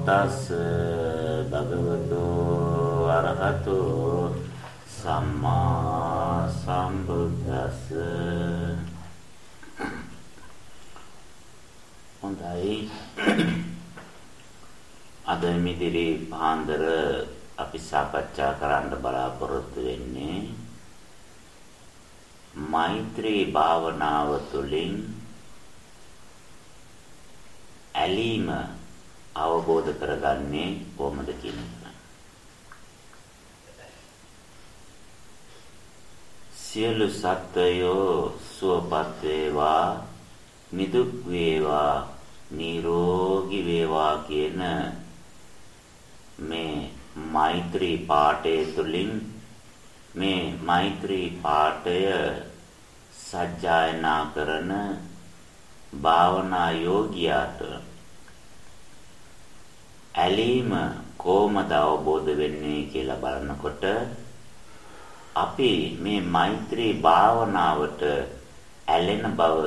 තස් භගවතු අරහතු සම්මා සම්බුද්දස්ස. හොඳයි. අද මිදිරි පාන්දර අපි සාකච්ඡා කරන්න බලාපොරොත්තු වෙන්නේ මෛත්‍රී භාවනාව තුළින් ඇලීම අවබෝධ කරගන්නේ කොහොමද කියන එක. සියලු සත්වයෝ සුවපත් වේවා නිදුක් වේවා නිරෝගී වේවා කියන මේ මෛත්‍රී පාඨය තුලින් මේ මෛත්‍රී පාඨය සජ්ජායනා කරන භාවනා යෝගියාට ඇලීම කොහොමද අවබෝධ වෙන්නේ කියලා බලනකොට අපි මේ මෛත්‍රී භාවනාවට ඇලෙන බව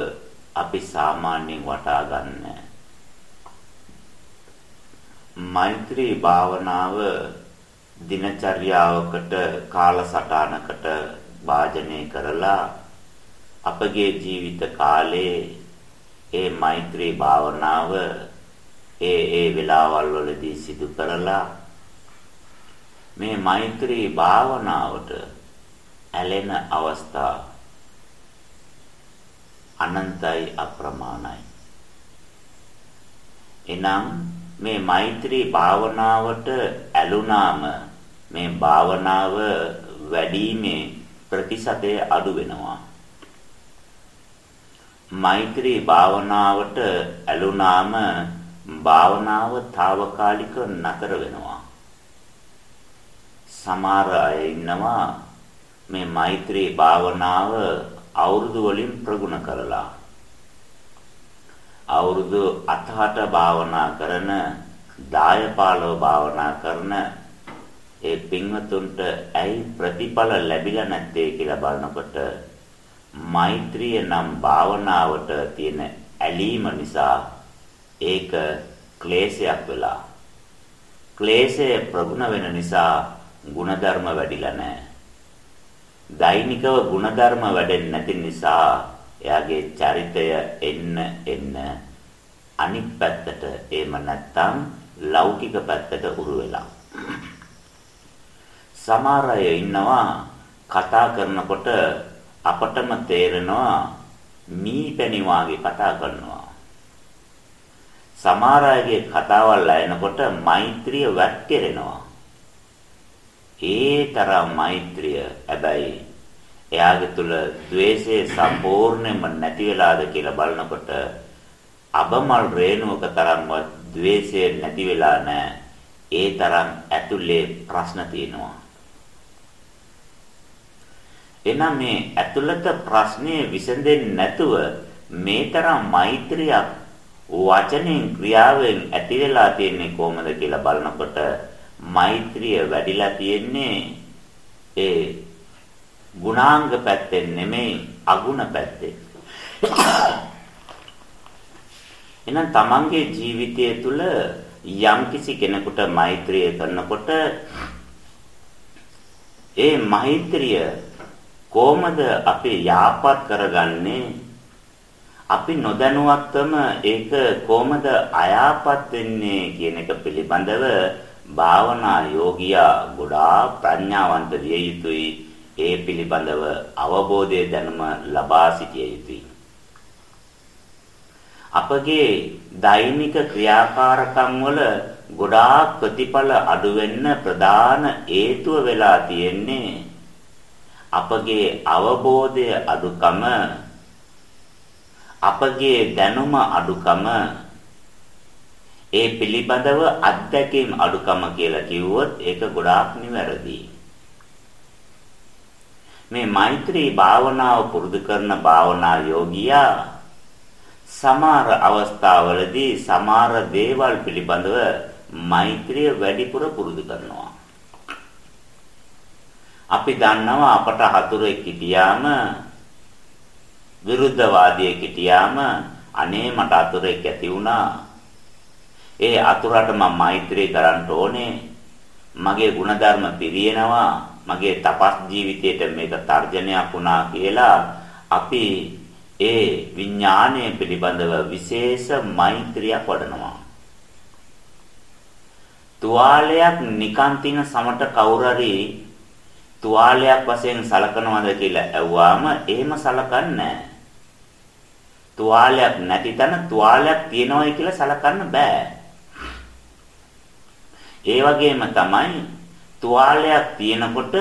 අපි සාමාන්‍යයෙන් වටා ගන්න. මෛත්‍රී භාවනාව දිනචර්යාවකට කාලසටහනකට වාජනය කරලා අපගේ ජීවිත කාලයේ ඒ මෛත්‍රී භාවනාව ඒ ඒ වෙලාවල් වලදී සිදු කරලා මේ මෛත්‍රී භාවනාවට ඇලෙන අවස්ථා අනන්තයි අප්‍රමාණයි. එනම් මේ මෛත්‍රී භාවනාවට ඇලුනාම මේ භාවනාව වැඩිීමේ ප්‍රතිශතය අඩු වෙනවා. මෛත්‍රී භාවනාවට ඇලුනාම භාවනාව తాවකාලික නතර වෙනවා. සමහර අය ඉන්නවා මේ මෛත්‍රී භාවනාව අවුරුදු වලින් ප්‍රගුණ කරලා අවුරුදු 8-8 භාවනා කරන 10 15 භාවනා කරන ඒ පින්වතුන්ට ඇයි ප්‍රතිඵල ලැබිලා නැත්තේ කියලා බලනකොට මෛත්‍රිය නම් භාවනාවට තියෙන ඇලීම නිසා ඒක ක්ලේශයක් වෙලා ක්ලේශය ප්‍රගුණ වෙන නිසා ಗುಣධර්ම වැඩිලා නැහැ. දෛනිකව ಗುಣධර්ම වැඩෙන්නේ නැති නිසා එයාගේ චරිතය එන්න එන්න අනිත් පැත්තට එහෙම නැත්නම් ලෞකික පැත්තට උරු වෙලා. සමහර අය ඉන්නවා කතා කරනකොට අපටම තේරෙනවා මීපැණි වාගේ කතා කරනවා. සමහර අයගේ කතාවල් ඇහෙනකොට මෛත්‍රිය වැක්කිරෙනවා. ඒ තරම් මෛත්‍රිය හැබැයි එයාගේ තුල द्वේෂය සම්පූර්ණයෙන්ම නැති වෙලාද කියලා බලනකොට අබමල් රේණුවක තරම්වත් द्वේෂය නැති වෙලා නැහැ. ඒ තරම් ඇතුලේ ප්‍රශ්න තියෙනවා. එනම් මේ ඇතුළත ප්‍රශ්නේ විසඳෙන්නේ නැතුව මේ තරම් මෛත්‍රියක් වචනෙන් ක්‍රියාවෙන් ඇති වෙලා තියෙන්නේ කොහොමද කියලා බලනකොට මෛත්‍රිය වැඩිලා තියෙන්නේ ඒ ගුණාංග පැත්තෙන් නෙමෙයි අගුණ පැත්තෙන්. එහෙනම් තමන්ගේ ජීවිතය තුළ යම්කිසි කෙනෙකුට මෛත්‍රිය කරනකොට ඒ මෛත්‍රිය කොහොමද අපි යාපත් කරගන්නේ අපි නොදැනුවත්වම ඒක කොහොමද අයාපත් වෙන්නේ කියන එක පිළිබඳව භාවනා යෝගියා ගොඩාක් ප්‍රඥාවන්ත විය යුතුයි. ඒ පිළිබඳව අවබෝධය දැනුම ලබා සිටිය යුතුයි. අපගේ දෛනික ක්‍රියාකාරකම් වල ගොඩාක් ප්‍රතිඵල අඩු වෙන්න ප්‍රධාන හේතුව වෙලා තියෙන්නේ අපගේ අවබෝධය අඩුකම අපගේ දැනුම අඩුකම ඒ පිළිබඳව අත්දැකීම් අඩුකම කියලා කිව්වොත් ඒක ගොඩාක් නිවැරදි. මේ මෛත්‍රී භාවනාව පුරුදු කරන භාවනා යෝගියා සමහර අවස්ථාවලදී සමහර දේවල් පිළිබඳව මෛත්‍රිය වැඩිපුර පුරුදු කරනවා. අපි දන්නවා අපට හතුරෙක් හිටියාම විරුද්ධවාදියෙක් හිටියාම අනේ මට හතුරෙක් ඇති වුණා. ඒ අතුරට මම මෛත්‍රී කරන්න ඕනේ. මගේ ಗುಣධර්ම පිරියනවා. මගේ තපස් ජීවිතයට මේක තර්ජනයක් වුණා කියලා අපි ඒ විඥාණය පිළිබඳව විශේෂ මෛත්‍රියක් වඩනවා. තුවාලයක් නිකන් තින සමට කවුරුරි තුවාලයක් වශයෙන් සලකනවද කියලා ඇහුවාම එහෙම සලකන්නේ නැහැ. තුවාලයක් නැති තැන තුවාලයක් තියනවායි කියලා සලකන්න බෑ. ඒ වගේම තමයි තුවාලයක් තියෙනකොට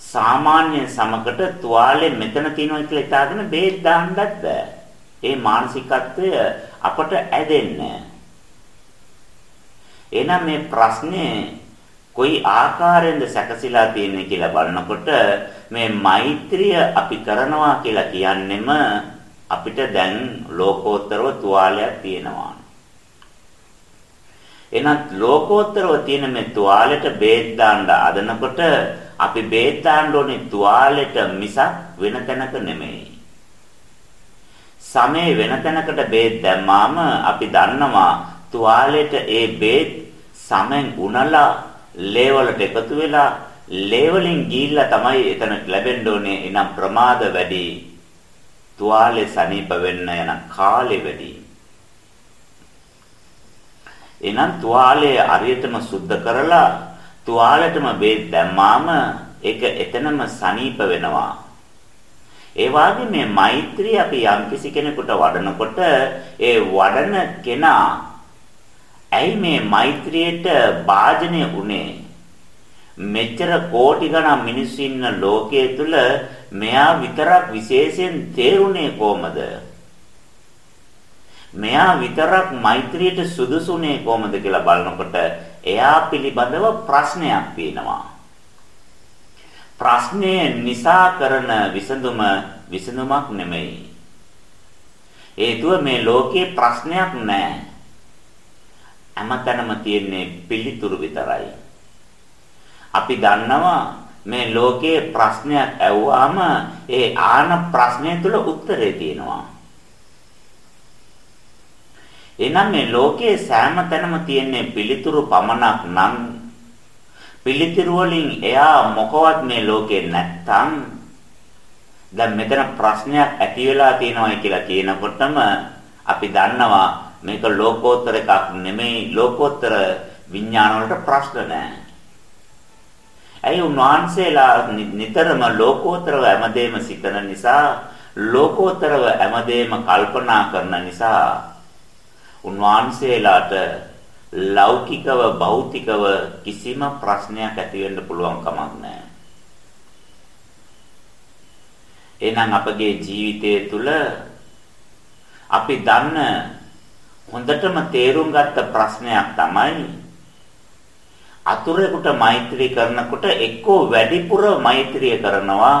සාමාන්‍ය සමකට තුවාලෙ මෙතන තියෙනවා කියලා හිතාගෙන බේත් දාන්නත් බෑ. ඒ මානසිකත්වය අපට ඇදෙන්නේ එහෙනම් මේ ප්‍රශ්නේ කොයි ආකාරයෙන්ද සැකසීලා තියෙන්නේ කියලා බලනකොට මේ මෛත්‍රිය අපි කරනවා කියලා කියන්නෙම අපිට දැන් ලෝකෝත්තරව තුවාලයක් තියෙනවා. එහෙනම් ලෝකෝත්තරව තියෙන මේ තුවාලෙට බේත් දාන්න අදනකොට අපි බේත් දාන්න ඕනේ තුවාලෙට මිසක් වෙන තැනක නෙමෙයි. සමේ වෙන තැනකට බේත් දැම්මාම අපි දන්නවා තුවාලෙට ඒ බේත් සමෙන් උනලා ලේවලට එකතු වෙලා ලේවලින් ගිහිල්ලා තමයි එතන ලැබෙන්න ඕනේ එනම් ප්‍රමාද වැඩි තුවාලේ සනීප වෙන්න යන කාලෙ වැඩි එහෙනම් තුවාලය අරියටම සුද්ධ කරලා තුවාලෙටම බේත් දැම්මාම ඒක එතනම සනීප වෙනවා. ඒ වගේ මේ මෛත්‍රිය අපි යම්කිසි කෙනෙකුට වඩනකොට ඒ වඩන කෙනා ඇයි මේ මෛත්‍රියට වාජනය උනේ? මෙච්චර කෝටි ගණන් මිනිස්සු ඉන්න ලෝකයේ තුල මෙයා විතරක් විශේෂයෙන් තේරුනේ කොහමද? මෙයා විතරක් මෛත්‍රියට සුදුසුනේ කොහොමද කියලා බලනකොට එයා පිළිබඳව ප්‍රශ්නයක් තියෙනවා. ප්‍රශ්නය නිසා කරන විසඳුම විසඳුමක් නෙමෙයි. හේතුව මේ ලෝකේ ප්‍රශ්නයක් නැහැ. හැමතැනම තියෙන්නේ පිළිතුරු විතරයි. අපි දන්නවා මේ ලෝකේ ප්‍රශ්නයක් ඇහුවාම ඒ ආන ප්‍රශ්නය තුල උත්තරේ තියෙනවා. එහෙනම් මේ ලෝකයේ සෑම තැනම තියෙන පිළිතුරු පමණක් නම් පිළිතුරු වලින් එයා මොකවත් මේ ලෝකේ නැත්තම් දැන් මෙතන ප්‍රශ්නයක් ඇති වෙලා තියෙනවායි කියලා කියනකොටම අපි දන්නවා මේක ලෝකෝත්තර එකක් නෙමෙයි ලෝකෝත්තර විඥාන වලට ප්‍රශ්න නැහැ. ඇයි උන්වහන්සේලා නිතරම ලෝකෝත්තරව හැමදේම සිතන නිසා ලෝකෝත්තරව හැමදේම කල්පනා කරන නිසා උන්වහන්සේලාට ලෞකිකව භෞතිකව කිසිම ප්‍රශ්නයක් ඇති වෙන්න පුළුවන් කමක් නැහැ. එහෙනම් අපගේ ජීවිතය තුළ අපි දන්න හොඳටම තේරුම් ගත්ත ප්‍රශ්නයක් තමයි අතුරෙකුට මෛත්‍රී කරනකොට එක්කෝ වැඩිපුර මෛත්‍රිය කරනවා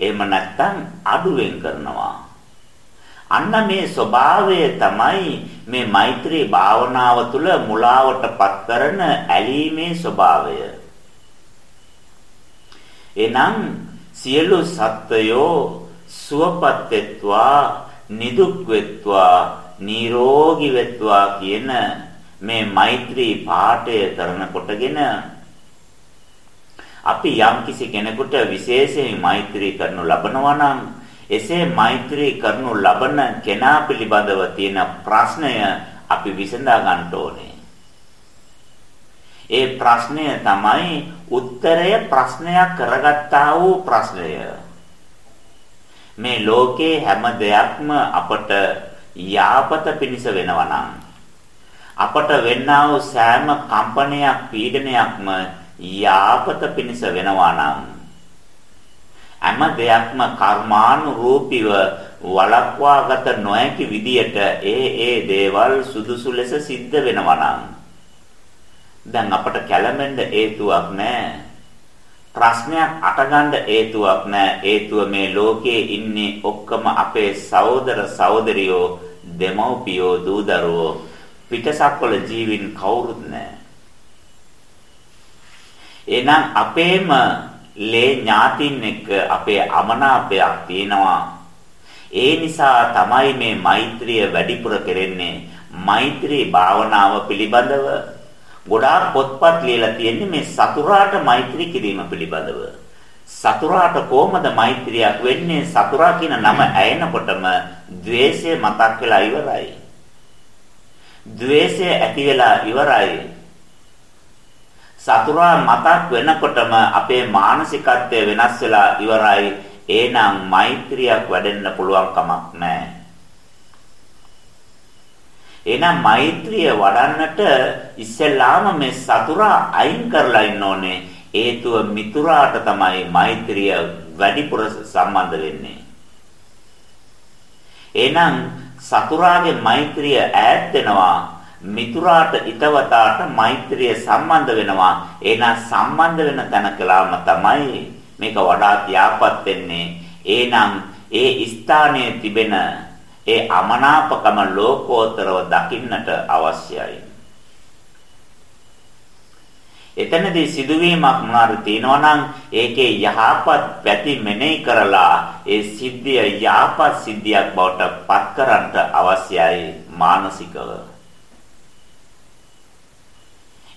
එහෙම නැත්නම් අඩුවෙන් කරනවා අන්න මේ ස්වභාවය තමයි මේ මෛත්‍රී භාවනාව තුළ මුලාවටපත් කරන ඇලීමේ ස්වභාවය. එනම් සියලු සත්වයෝ සුවපත් වෙත්වා නිදුක් වෙත්වා නිරෝගී වෙත්වා කියන මේ මෛත්‍රී පාඨය කරන කොටගෙන අපි යම්කිසි කෙනෙකුට විශේෂයෙන් මෛත්‍රී කරනු ලබනවා නම් එසේ මෛත්‍රී කරනු ලබන කෙනා පිළිබඳව තියෙන ප්‍රශ්නය අපි විසඳා ගන්න ඕනේ. ඒ ප්‍රශ්නය තමයි උත්තරය ප්‍රශ්නයක් කරගත්තා වූ ප්‍රශ්නය. මේ ලෝකේ හැම දෙයක්ම අපට යාපත පිණිස වෙනවා නම් අපට වෙන්නා වූ සෑම කම්පනයක් පීඩනයක්ම යාපත පිණිස වෙනවා නම් හැම දෙයක්ම කර්මානුරූපීව වළක්වාගත නොහැකි විදියට ඒ ඒ දේවල් සුදුසු ලෙස සිද්ධ වෙනවා නම් දැන් අපට කැළඹෙන්න හේතුවක් නැහැ ප්‍රශ්නයක් අටගන්න හේතුවක් නැහැ හේතුව මේ ලෝකයේ ඉන්නේ ඔක්කොම අපේ සහෝදර සහෝදරියෝ දෙමව්පියෝ දූ දරුවෝ පිටසක්වල ජීවින් කවුරුත් නැහැ එහෙනම් අපේම ලේ ඥාතින් එක්ක අපේ අමනාපයක් තියෙනවා. ඒ නිසා තමයි මේ මෛත්‍රිය වැඩිපුර කෙරෙන්නේ. මෛත්‍රී භාවනාව පිළිබඳව ගොඩාක් පොත්පත් ලියලා තියෙන්නේ මේ සතුරාට මෛත්‍රී කිරීම පිළිබඳව. සතුරාට කොහොමද මෛත්‍රියක් වෙන්නේ? සතුරා කියන නම ඇයෙනකොටම द्वේෂය මතක් වෙලා ඉවරයි. द्वේෂය ඇති වෙලා ඉවරයි. සතුරා මතක් වෙනකොටම අපේ මානසිකත්වය වෙනස් වෙලා ඉවරයි. එහෙනම් මෛත්‍රියක් වැඩෙන්න පුළුවන් කමක් නැහැ. එහෙනම් මෛත්‍රිය වඩන්නට ඉස්සෙල්ලාම මේ සතුරා අයින් කරලා ඉන්න ඕනේ. හේතුව මිතුරාට තමයි මෛත්‍රිය වැඩිපුර සම්බන්ධ වෙන්නේ. එහෙනම් සතුරාගේ මෛත්‍රිය ඈත් වෙනවා. මිතුරාට ිතවතාට මෛත්‍රිය සම්බන්ධ වෙනවා. එහෙනම් සම්බන්ධ වෙන තැනකලාම තමයි මේක වඩාත් යාපත් වෙන්නේ. එහෙනම් ඒ ස්ථානයේ තිබෙන ඒ අමනාපකම ලෝකෝත්තරව දකින්නට අවශ්‍යයි. එතනදී සිදුවීමක් මොනාර තියෙනවා නම් ඒකේ යහපත් පැති මෙනෙහි කරලා ඒ සිද්ධිය යහපත් සිද්ධියක් බවට පත් කරන්න අවශ්‍යයි මානසිකව.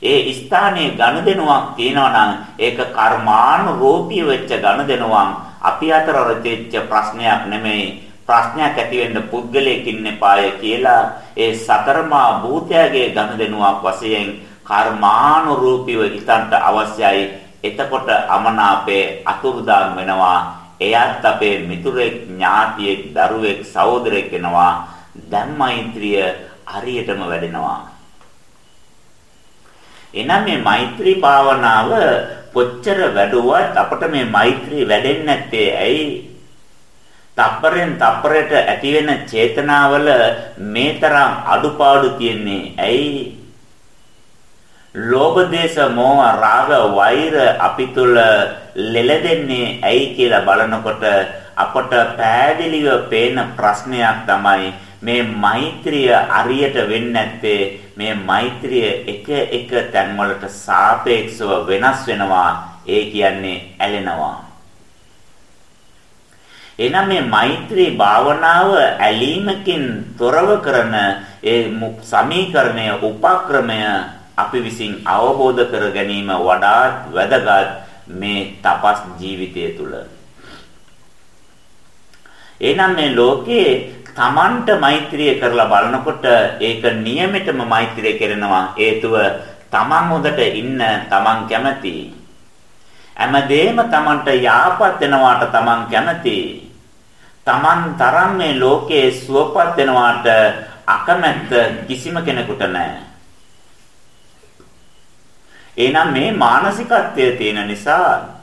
ඒ ස්ථානයේ ගනුදෙනුවක් තියෙනවා නම් ඒක කර්මානුරූපී වෙච්ච ගනුදෙනුවක් අපි අතර රැඳෙච්ච ප්‍රශ්නයක් නෙමෙයි ප්‍රශ්නයක් ඇති වෙන්න පුද්ගලයෙක් ඉන්නපාය කියලා ඒ සතරමා භූතයාගේ ගනුදෙනුවක් වශයෙන් කර්මානුරූපීව හිතන්ට අවශ්‍යයි. එතකොට අමනාපේ අතුරුදාන් වෙනවා. එයත් අපේ මිතුරෙක් ඥාතියෙක් දරුවෙක් සහෝදරෙක් වෙනවා. දැන් මෛත්‍රිය හරියටම වැඩෙනවා. එනම් මේ මෛත්‍රී භාවනාව කොච්චර වැඩුවත් අපට මේ මෛත්‍රී වැඩෙන්නේ නැත්තේ? ඇයි? තප්පරෙන් තප්පරයට ඇති වෙන චේතනාවල මේ තරම් අඩුපාඩු තියෙන්නේ? ඇයි? ලෝභ දේශ මොහ රාග වෛර අපි තුල ලෙලදෙන්නේ ඇයි කියලා බලනකොට අපට පෑදිලිව පේන ප්‍රශ්නයක් තමයි මේ මෛත්‍රිය අරියට වෙන්නේ නැත්තේ මේ මෛත්‍රිය එක එක තැන්වලට සාපේක්ෂව වෙනස් වෙනවා. ඒ කියන්නේ ඇලෙනවා. එහෙනම් මේ මෛත්‍රී භාවනාව ඇලීමකින් තොරව කරන ඒ සමීකරණය උපක්‍රමය අපි විසින් අවබෝධ කර ගැනීම වඩාත් වැදගත් මේ තපස් ජීවිතය තුළ. එහෙනම් මේ ලෝකේ තමන්ට මෛත්‍රිය කරලා බලනකොට ඒක නියමෙටම මෛත්‍රිය කරනවා හේතුව තමන් හොඳට ඉන්න තමන් කැමති හැමදේම තමන්ට යාපත් වෙනවාට තමන් කැමති Taman තරම් මේ ලෝකයේ සුවපත් වෙනවාට අකමැත්ත කිසිම කෙනෙකුට නැහැ. එහෙනම් මේ මානසිකත්වයේ තියෙන නිසා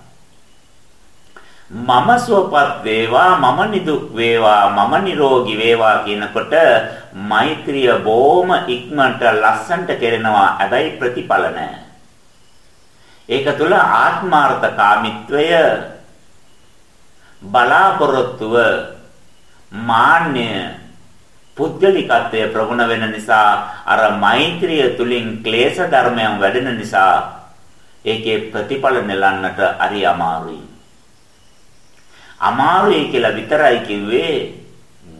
මම සුවපත් වේවා මම නිදුක් වේවා මම නිරෝගී වේවා කියනකොට මෛත්‍රිය බොහොම ඉක්මනට ලස්සන්ට කෙරෙනවා හැබැයි ප්‍රතිඵල නැහැ. ඒක තුළ ආත්මාර්ථකාමීත්වය බලාපොරොත්තුව මාන්නය පුද්ගලිකත්වය ප්‍රගුණ වෙන නිසා අර මෛත්‍රිය තුලින් ක්ලේශ ධර්මයන් වැඩෙන නිසා ඒකේ ප්‍රතිඵල නෙලන්නට හරි අමාරුයි. අමාරුයි කියලා විතරයි කිව්වේ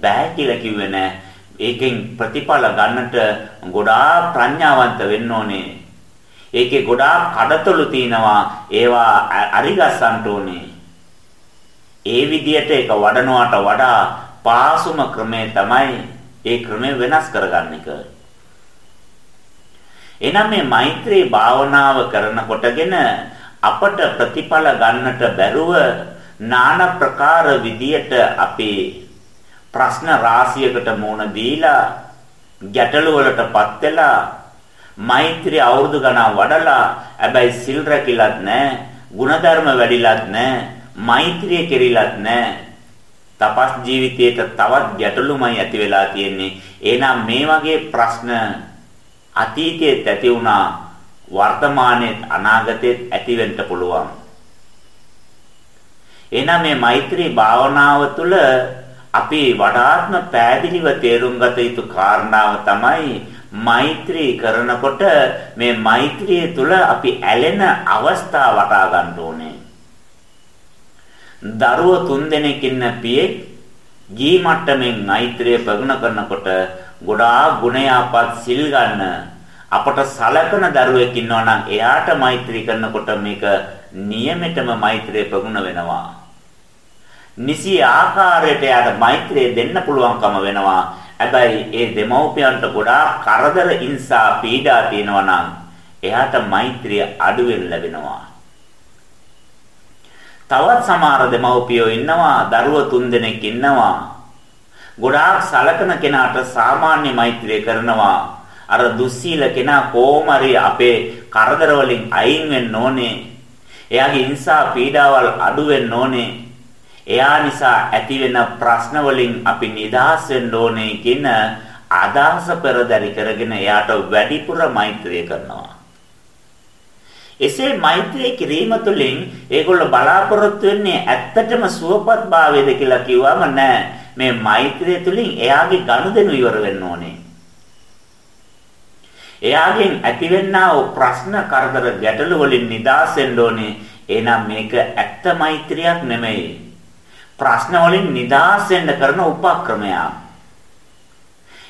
බෑ කියලා කිව්වේ නෑ. ඒකෙන් ප්‍රතිඵල ගන්නට ගොඩාක් ප්‍රඥාවන්ත වෙන්න ඕනේ. ඒකේ ගොඩාක් කඩතොළු තියෙනවා. ඒවා අරිගස්සන්න ඕනේ. ඒ විදියට ඒක වඩනවාට වඩා පාසුම ක්‍රමය තමයි ඒ ක්‍රමය වෙනස් කරගන්න එක. එනම් මේ මෛත්‍රී භාවනාව කරනකොටගෙන අපට ප්‍රතිඵල ගන්නට බැරුව নানা ප්‍රකාර විදියට අපේ ප්‍රශ්න රාශියකට මුහුණ දීලා ගැටලු වලටපත් වෙලා මෛත්‍රී අවුරුදු ගණන් වඩලා හැබැයි සිල් රැකිලත් නැහැ ಗುಣධර්ම වැඩිලත් නැහැ මෛත්‍රිය කෙරිලත් නැහැ තපස් ජීවිතයට තවත් ගැටලුමයි ඇති වෙලා තියෙන්නේ. එහෙනම් මේ වගේ ප්‍රශ්න අතීතයේ ඇති වුණා වර්තමානයේ අනාගතයේ ඇති වෙන්න පුළුවන්. එහෙනම් මේ මෛත්‍රී භාවනාව තුළ අපි වඩාත්ම පැහැදිලිව තේරුම් ගත යුතු කාරණාව තමයි මෛත්‍රී කරනකොට මේ මෛත්‍රිය තුළ අපි ඇලෙන අවස්ථාව වටා ගන්න ඕනේ. දරුවෝ තුන්දෙනෙක් ඉන්න පියෙක් ගී මට්ටමින් මෛත්‍රිය ප්‍රගුණ කරනකොට ගොඩාක් ගුණයාපත් සිල් ගන්න අපට සලකන දරුවෙක් ඉන්නවා නම් එයාට මෛත්‍රී කරනකොට මේක නියමෙටම මෛත්‍රිය ප්‍රගුණ වෙනවා. නිසි ආකාරයට එයාට මෛත්‍රිය දෙන්න පුළුවන්කම වෙනවා. හැබැයි ඒ දෙමව්පියන්ට ගොඩාක් කරදර ඉන්සා පීඩා තියෙනවා නම් එයාට මෛත්‍රිය අඩු වෙන්න ලැබෙනවා. තවත් සමහර දෙමව්පියෝ ඉන්නවා දරුවෝ තුන්දෙනෙක් ඉන්නවා. ගොඩාක් සලකන කෙනාට සාමාන්‍ය මෛත්‍රිය කරනවා. අර දුස්සීල කෙනා කොහොමරි අපේ කරදර වලින් අයින් වෙන්න ඕනේ. එයාගේ හිංසා පීඩාවල් අඩු වෙන්න ඕනේ. එයා නිසා ඇතිවෙන ප්‍රශ්න වලින් අපි නිදහස් වෙන්න ඕනේ කියන අදහස පෙරදරි කරගෙන එයාට වැඩිපුර මෛත්‍රිය කරනවා. එසේ මෛත්‍රිය කිරීම තුළින් ඒගොල්ලෝ බලාපොරොත්තු වෙන්නේ ඇත්තටම සුවපත් භාවයද කියලා කිව්වම නෑ. මේ මෛත්‍රිය තුළින් එයාගේ ගනුදෙනු ඉවර වෙන්න ඕනේ. එයාගෙන් ඇතිවෙනා වූ ප්‍රශ්න කරදර ගැටලු වලින් නිදහස් වෙන්න ඕනේ. එහෙනම් මේක ඇත්ත මෛත්‍රියක් නෙමෙයි. ප්‍රශ්න වලින් නිදහස් වෙන්න කරන උපක්‍රමයක්.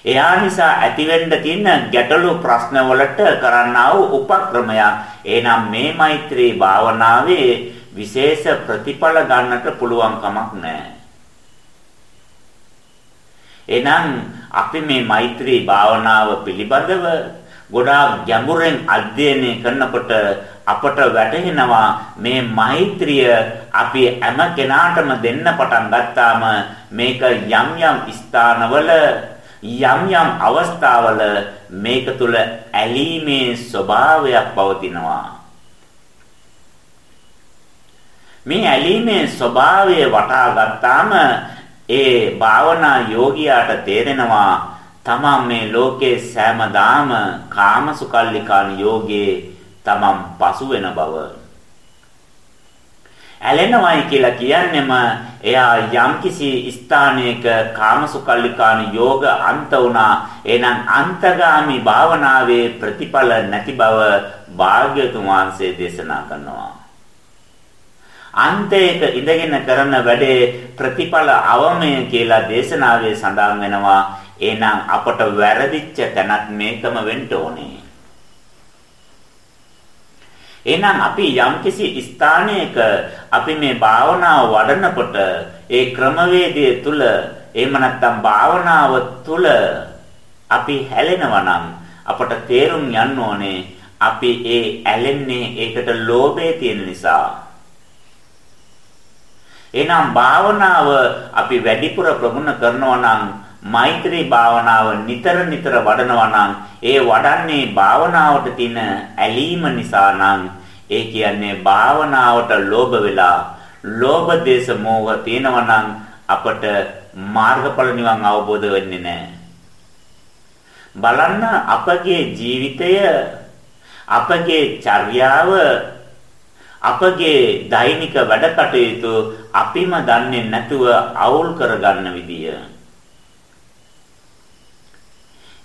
එයා නිසා ඇතිවෙන්න තියෙන ගැටලු ප්‍රශ්න වලට කරන්නා වූ උපක්‍රමයක්. එහෙනම් මේ මෛත්‍රී භාවනාවේ විශේෂ ප්‍රතිඵල ගන්නට පුළුවන් කමක් නැහැ. එහෙනම් අපි මේ මෛත්‍රී භාවනාව පිළිබඳව ගොඩාක් ගැඹුරෙන් අධ්‍යයනය කරනකොට අපට වැටහෙනවා මේ මෛත්‍රිය අපි හැම කෙනාටම දෙන්න පටන් ගත්තාම මේක යම් යම් ස්ථානවල යම් යම් අවස්ථාවල මේක තුල ඇලීමේ ස්වභාවයක් පවතිනවා. මේ ඇලීමේ ස්වභාවය වටහා ගත්තාම ඒ භාවනා යෝගියාට තේරෙනවා තමන් මේ ලෝකේ සෑමදාම කාමසුකල්ලිකාන යෝගයේ තමන් පසු වෙන බව. ඇලෙනවයි කියලා කියන්නෙම එයා යම්කිසි ස්ථානයක කාමසුකල්ලිකාන යෝග අන්ත වුණා. එහෙනම් අන්තගාමි භාවනාවේ ප්‍රතිඵල නැති බව භාග්‍යතුන් වහන්සේ දේශනා කරනවා. අන්තයක ඉඳගෙන කරන වැඩේ ප්‍රතිඵල අවමය කියලා දේශනාවේ සඳහන් වෙනවා. එහෙනම් අපට වැරදිච්ච තැනක් මේකම වෙන්න ඕනේ. එහෙනම් අපි යම්කිසි ස්ථානයක අපි මේ භාවනාව වඩනකොට ඒ ක්‍රමවේදය තුල එහෙම නැත්නම් භාවනාව තුල අපි හැලෙනවා නම් අපට තේරුම් යන්න ඕනේ අපි ඒ ඇලෙන්නේ ඒකට ලෝභය තියෙන නිසා. එහෙනම් භාවනාව අපි වැඩිපුර ප්‍රගුණ කරනවා නම් මෛත්‍රී භාවනාව නිතර නිතර වඩනවා නම් ඒ වඩන්නේ භාවනාවට තියෙන ඇලීම නිසා නම් ඒ කියන්නේ භාවනාවට ලෝභ වෙලා ලෝභ දේශ මොහ තියෙනවා නම් අපට මාර්ගඵල නිවන් අවබෝධ වෙන්නේ නැහැ. බලන්න අපගේ ජීවිතය අපගේ චර්යාව අපගේ දෛනික වැඩ කටයුතු අපිම දන්නේ නැතුව අවුල් කරගන්න විදිය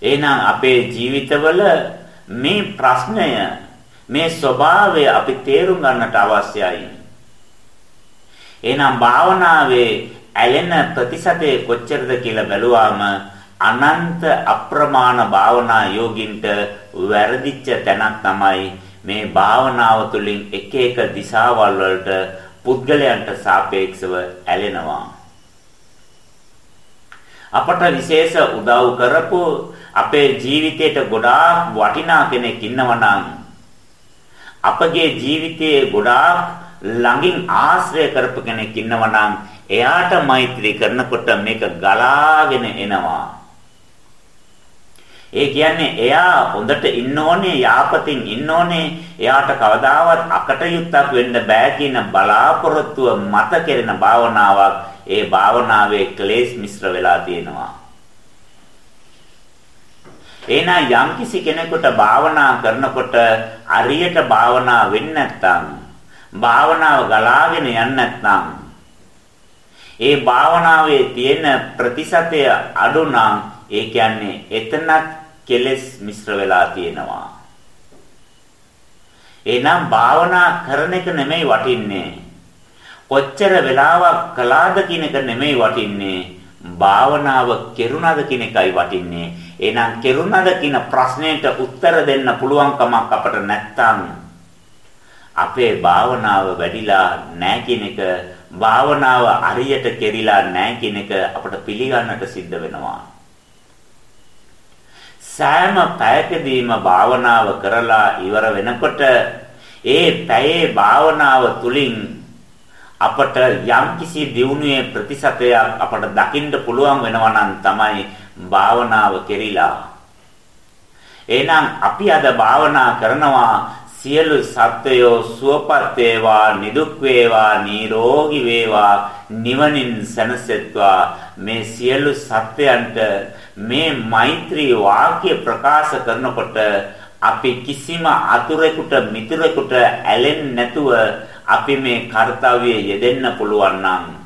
එහෙනම් අපේ ජීවිතවල මේ ප්‍රශ්නය මේ ස්වභාවය අපි තේරුම් ගන්නට අවශ්‍යයි. එහෙනම් භාවනාවේ ඇලෙන ප්‍රතිශතය කොච්චරද කියලා බැලුවාම අනන්ත අප්‍රමාණ භාවනා යෝගින්ට වැරදිච්ච තැනක් තමයි මේ භාවනාව තුළින් එක එක දිශාවල් වලට පුද්ගලයන්ට සාපේක්ෂව ඇලෙනවා. අපට විශේෂ උදව් කරපු අපේ ජීවිතයට ගොඩාක් වටිනා කෙනෙක් ඉන්නවනම් අපගේ ජීවිතයේ ගොඩාක් ළඟින් ආශ්‍රය කරපු කෙනෙක් ඉන්නවනම් එයාට මෛත්‍රී කරනකොට මේක ගලාගෙන එනවා. ඒ කියන්නේ එයා හොඳට ඉන්න ඕනේ යාපතින් ඉන්න ඕනේ එයාට කවදාවත් අකටයුත්තක් වෙන්න බෑ කියන බලාපොරොත්තුව මත කෙරෙන භාවනාවක් ඒ භාවනාවේ ක්ලේශ මිශ්‍ර වෙලා තියෙනවා. එහෙනම් යම්කිසි කෙනෙකුට භාවනා කරනකොට අරියට භාවනා වෙන්නේ නැත්නම් භාවනාව ගලාගෙන යන්නේ නැත්නම් ඒ භාවනාවේ තියෙන ප්‍රතිශතය අඩු නම් ඒ කියන්නේ එතනත් කෙලෙස් මිශ්‍ර වෙලා තියෙනවා. එහෙනම් භාවනා කරන එක නෙමෙයි වටින්නේ. කොච්චර වෙලාවක් කළාද කියන එක නෙමෙයි වටින්නේ. භාවනාව කෙරුණාද කියන එකයි වටින්නේ. එහෙනම් කෙරුණද කියන ප්‍රශ්නෙට උත්තර දෙන්න පුළුවන් කමක් අපට නැත්තම් අපේ භාවනාව වැඩිලා නැහැ කියන එක භාවනාව හරියට කෙරිලා නැහැ කියන එක අපට පිළිගන්නට සිද්ධ වෙනවා. සෑම පැයකදීම භාවනාව කරලා ඉවර වෙනකොට ඒ පැයේ භාවනාව තුලින් අපට යම්කිසි දියුණුවේ ප්‍රතිශතයක් අපට දකින්න පුළුවන් වෙනවා නම් තමයි භාවනාව කෙරිලා. එහෙනම් අපි අද භාවනා කරනවා සියලු සත්වයෝ සුවපත් වේවා නිදුක් වේවා නිරෝගී වේවා නිවනින් සැනසෙත්වා මේ සියලු සත්වයන්ට මේ මෛත්‍රී වාක්‍ය ප්‍රකාශ කරනකොට අපි කිසිම අතුරෙකුට මිතුරෙකුට ඇලෙන්නේ නැතුව අපි මේ කාර්යය යෙදෙන්න පුළුවන් නම්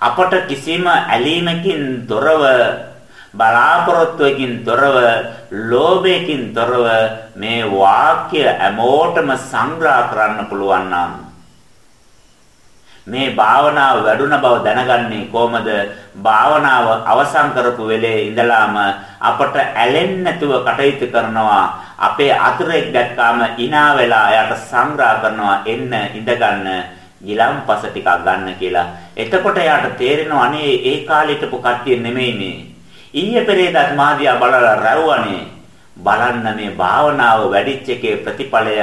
අපට කිසිම ඇලීමකින් තොරව බලාපොරොත්තුවකින් තොරව ලෝභයකින් තොරව මේ වාක්‍ය හැමෝටම සංග්‍රහ කරන්න පුළුවන් නම් මේ භාවනාව වැඩුණ බව දැනගන්නේ කොහමද? භාවනාව අවසන් කරපු වෙලේ ඉඳලාම අපට ඇලෙන්නේ නැතුව කටයුතු කරනවා. අපේ අතුරෙක් දැක්කාම hina වෙලා එයාට සංග්‍රහ කරනවා එන්න ඉඳගන්න ගිලම්පස ටිකක් ගන්න කියලා. එතකොට එයාට තේරෙනවා අනේ ඒ කාලේ හිටපු කට්ටිය නෙමෙයිනේ. ඊයේ පෙරේදත් මාදියා බලලා රැව්වනේ. බලන්න මේ භාවනාව වැඩිච්ච එකේ ප්‍රතිඵලය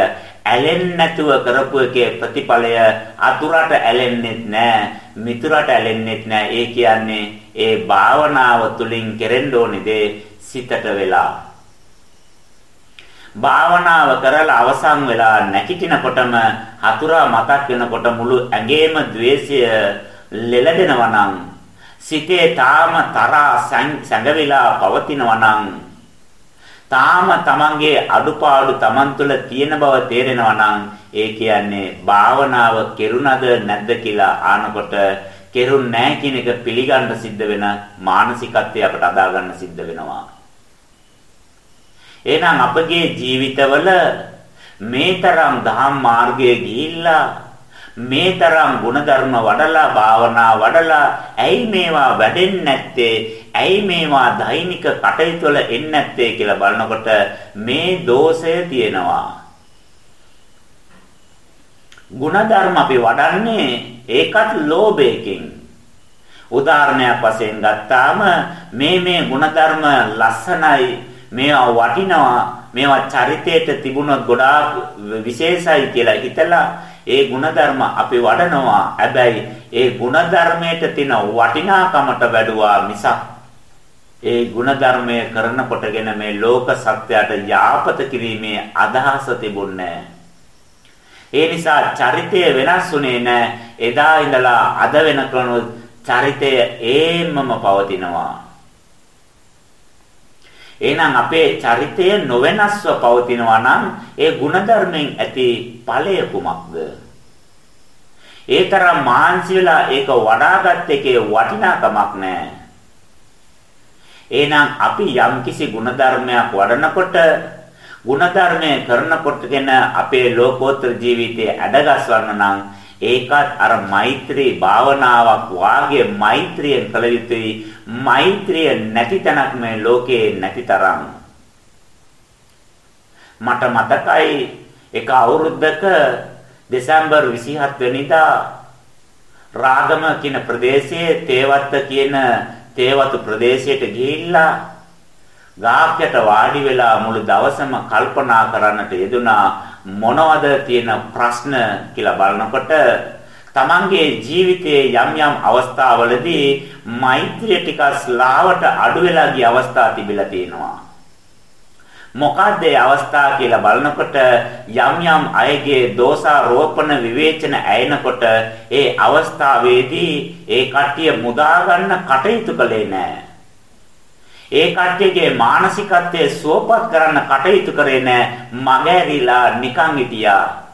ඇලෙන්නේ නැතුව කරපු එකේ ප්‍රතිඵලය අතුරට ඇලෙන්නෙත් නෑ මිතුරට ඇලෙන්නෙත් නෑ ඒ කියන්නේ ඒ භාවනාව තුලින් කෙරෙන්න ඕනේ දේ සිතට වෙලා භාවනාව කරලා අවසන් වෙලා නැගිටිනකොටම හතුරා මතක් වෙනකොට මුළු ඇඟේම द्वේෂය ලෙලදෙනවා නම් සිතේ තාම තරහා සැඟවිලා පවතිනවා නම් තාම තමන්ගේ අඩුපාඩු තමන් තුළ තියෙන බව තේරෙනවා නම් ඒ කියන්නේ භාවනාව කෙරුණද නැද්ද කියලා ආනකොට කෙරුණ නැහැ කියන එක පිළිගන්න සිද්ධ වෙන මානසිකත්වය අපට අදා ගන්න සිද්ධ වෙනවා. එහෙනම් අපගේ ජීවිතවල මේතරම් ධම් මාර්ගයේ ගිහිල්ලා මේතරම් ಗುಣධර්ම වඩලා භාවනා වඩලා ඇයි මේවා වැඩෙන්නේ නැත්තේ? ඇයි මේවා දෛනික කටයුතු වල එන්නේ නැත්තේ කියලා බලනකොට මේ දෝෂය තියෙනවා. ಗುಣධර්ම අපි වඩන්නේ ඒකත් ලෝභයෙන් උදාහරණයක් වශයෙන් ගත්තාම මේ මේ ಗುಣධර්ම ලස්සනයි මේවා වටිනවා මේවා චරිතයට තිබුණොත් ගොඩාක් විශේෂයි කියලා හිතලා ඒ ಗುಣධර්ම අපි වඩනවා. හැබැයි ඒ ಗುಣධර්මයට තියෙන වටිනාකමට වැඩුවා මිසක් ඒ ಗುಣධර්මය කරනකොටගෙන මේ ලෝක සත්‍යයට යාපත කිරීමේ අදහස තිබුණේ ඒ නිසා චරිතය වෙනස් වුණේ නැහැ එදා ඉඳලා අද වෙනකන් චරිතය ඒමම පවතිනවා. එහෙනම් අපේ චරිතය නොවෙනස්ව පවතිනවා නම් ඒ ಗುಣධර්මෙන් ඇති ඵලය කුමක්ද? ඒ තරම් මහන්සි වෙලා ඒක වඩාගත් එකේ වටිනාකමක් නැහැ. එහෙනම් අපි යම්කිසි ಗುಣධර්මයක් වඩනකොට ಗುಣධර්මය කරනකොටගෙන අපේ ලෝකෝත්තර ජීවිතයේ අඩගස්වන්න නම් ඒකත් අර මෛත්‍රී භාවනාවක් වාගේ මෛත්‍රියෙන් කළ යුතුයි. මෛත්‍රිය නැති තැනක් මේ ලෝකේ නැති තරම්. මට මතකයි එක අවුරුද්දක දෙසැම්බර් 27 වෙනිදා රාගම කියන ප්‍රදේශයේ තේවත්ත කියන තේවතු ප්‍රදේශයට ගිහිල්ලා ගාක්කට වාඩි වෙලා මුළු දවසම කල්පනා කරන්නට යෙදුනා මොනවද තියෙන ප්‍රශ්න කියලා බලනකොට තමන්ගේ ජීවිතයේ යම් යම් අවස්ථාවලදී මෛත්‍රිය ටිකක් ස්ලාවට අඩු වෙලා ගිය අවස්ථා තිබිලා තියෙනවා. මොකද්ද ඒ අවස්ථා කියලා බලනකොට යම් යම් අයගේ දෝෂාරෝපණ විවේචන ඇයෙනකොට ඒ අවස්ථාවේදී ඒ කට්ටිය මුදා ගන්න කටයුතු කළේ නැහැ. ඒ කට්ටියගේ මානසිකත්වයේ සුවපත් කරන්න කටයුතු කරේ නැහැ. මගහැරිලා නිකන් හිටියා.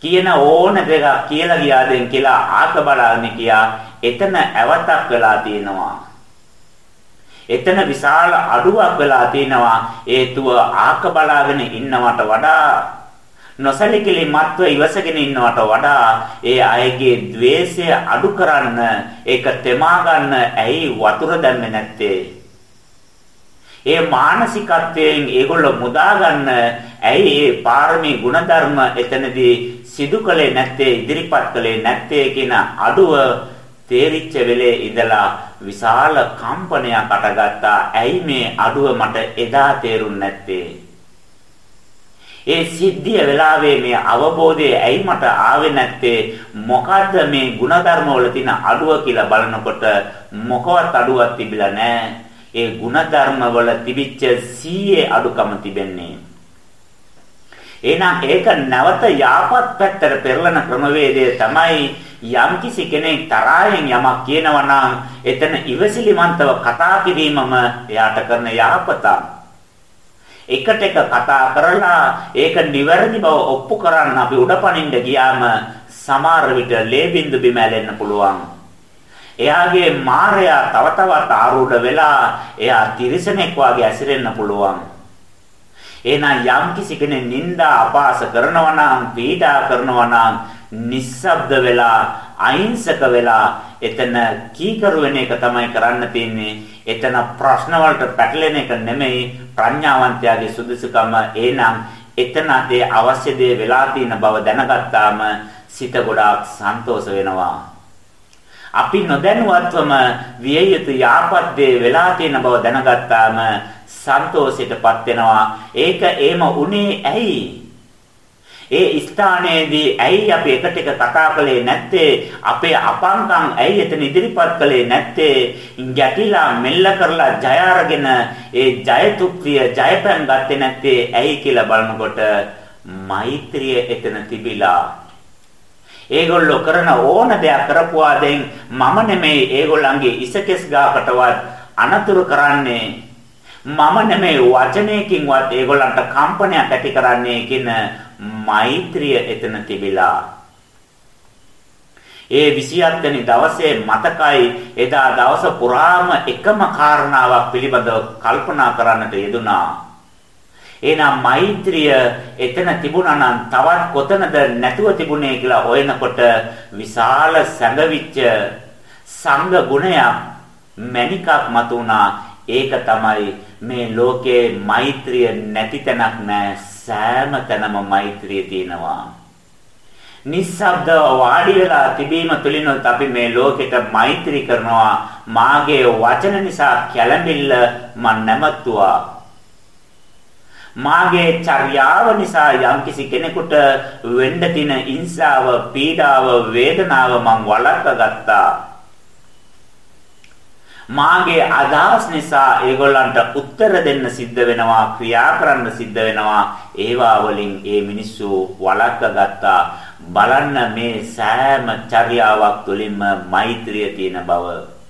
කියන ඕන දෙයක් කියලා ගියාදෙන් කියලා ආක බලාගෙන කියා එතන ඇවතක් වෙලා තියෙනවා. එතන විශාල අඩුවක් වෙලා තියෙනවා. හේතුව ආක බලාගෙන ඉන්නවට වඩා නොසලිකලි මත්ව ඉවසගෙන ඉන්නවට වඩා ඒ අයගේ द्वේෂය අඩු කරන්න ඒක තෙමා ගන්න ඇයි වතුර දැම්මේ නැත්තේ ඒ මානසිකත්වයෙන් ඒගොල්ලෝ මුදා ගන්න ඇයි ඒ පාරමී ගුණධර්ම එතනදී සිදු කළේ නැත්තේ ඉදිරිපත් කළේ නැත්තේ කියන අඩුව තේරිච්ච වෙලේ ඉඳලා විශාල කම්පනයක් අටගත්තා. ඇයි මේ අඩුව මට එදා තේරුන්නේ නැත්තේ? ඒ සිද්ධිය වෙලාවේ මේ අවබෝධය ඇයි මට ආවේ නැත්තේ? මොකද්ද මේ ಗುಣධර්ම වල තියෙන අඩුව කියලා බලනකොට මොකවත් අඩුවක් තිබිලා නැහැ. ඒ ಗುಣධර්ම වල තිබිච්ච සීයේ අඩුකම තිබෙන්නේ එහෙනම් ඒක නැවත යාපත් පැත්තට පෙරලන ක්‍රමවේදය තමයි යම්කිසි කෙනෙක් තරහෙන් යමක් කියනවා නම් එතන ඉවසිලිමන්තව කතා කිරීමම එයාට කරන යහපතක් එකට එක කතා කරලා ඒක නිවැරදි බව ඔප්පු කරන්න අපි උඩපනින්න ගියාම සමහර විට ලේ බින්දු බිම ඇලෙන්න පුළුවන්. එයාගේ මායයා තව තවත් ආරූඪ වෙලා එයා තිරිසනෙක් වාගේ ඇසිරෙන්න පුළුවන්. එහෙනම් යම් කිසි කෙනෙක් නිନ୍ଦා අපාස කරනවා නම් පීඩා කරනවා නම් නිස්සබ්ද වෙලා අහිංසක වෙලා එතන කීකරු වෙන එක තමයි කරන්න තියෙන්නේ. එතන ප්‍රශ්න වලට පැටලෙන එක නෙමෙයි ප්‍රඥාවන්තයාගේ සුදුසුකම. එහෙනම් එතන ඒ අවශ්‍ය දේ වෙලා තියෙන බව දැනගත්තාම සිත ගොඩාක් සන්තෝෂ වෙනවා. අපි නොදැනුවත්වම විය යුතු යාපත් දේ වෙලා තියෙන බව දැනගත්තාම සන්තෝෂයටපත් වෙනවා. ඒක එහෙම උනේ ඇයි? ඒ ස්ථානයේදී ඇයි අපි එකට එක කතා කළේ නැත්තේ? අපේ අපංකම් ඇයි එතන ඉදිරිපත් කළේ නැත්තේ? ගැටිලා මෙල්ල කරලා ජය අරගෙන ඒ ජයතුක්තිය ජයපැන් ගත්තේ නැත්තේ ඇයි කියලා බලනකොට මෛත්‍රිය එතන තිබිලා ඒගොල්ලෝ කරන ඕන දෙයක් කරපුවාදෙන් මම නෙමෙයි ඒගොල්ලන්ගේ ඉසකෙස් ගාකටවත් අනතුරු කරන්නේ මම නෙමෙයි වචනයකින්වත් ඒගොල්ලන්ට කම්පනයක් ඇති කරන්නේ කියන මෛත්‍රිය එතන තිබිලා ඒ 27 වෙනි දවසේ මතකයි එදා දවස පුරාම එකම කාරණාවක් පිළිබඳව කල්පනා කරන්නට යෙදුනා. එහෙනම් මෛත්‍රිය එතන තිබුණා නම් තවත් කොතනද නැතුව තිබුණේ කියලා හොයනකොට විශාල සැඟවිච්ච සංඝ ගුණයක් මණිකක් මතුණා. ඒක තමයි මේ ලෝකේ මෛත්‍රිය නැති තැනක් නැහැ සෑම තැනම මෛත්‍රිය තියෙනවා. නිස්සබ්ද වාඩි වෙලා තිබීම තුළිනුත් අපි මේ ලෝකෙට මෛත්‍රී කරනවා. මාගේ වචන නිසා කැළඹිල්ල මන් නැමතුවා. මාගේ චර්යාව නිසා යම්කිසි කෙනෙකුට වෙන්න තියෙන ඉන්සාව, පීඩාව, වේදනාව මං වළක්වා ගත්තා. මාගේ අදහස් නිසා ඒගොල්ලන්ට උත්තර දෙන්න සිද්ධ වෙනවා ක්‍රියා කරන්න සිද්ධ වෙනවා. ඒවා වලින් ඒ මිනිස්සු වළක්ව ගත්තා. බලන්න මේ සෑම චර්යාවක් තුළින්ම මෛත්‍රිය තියෙන බව.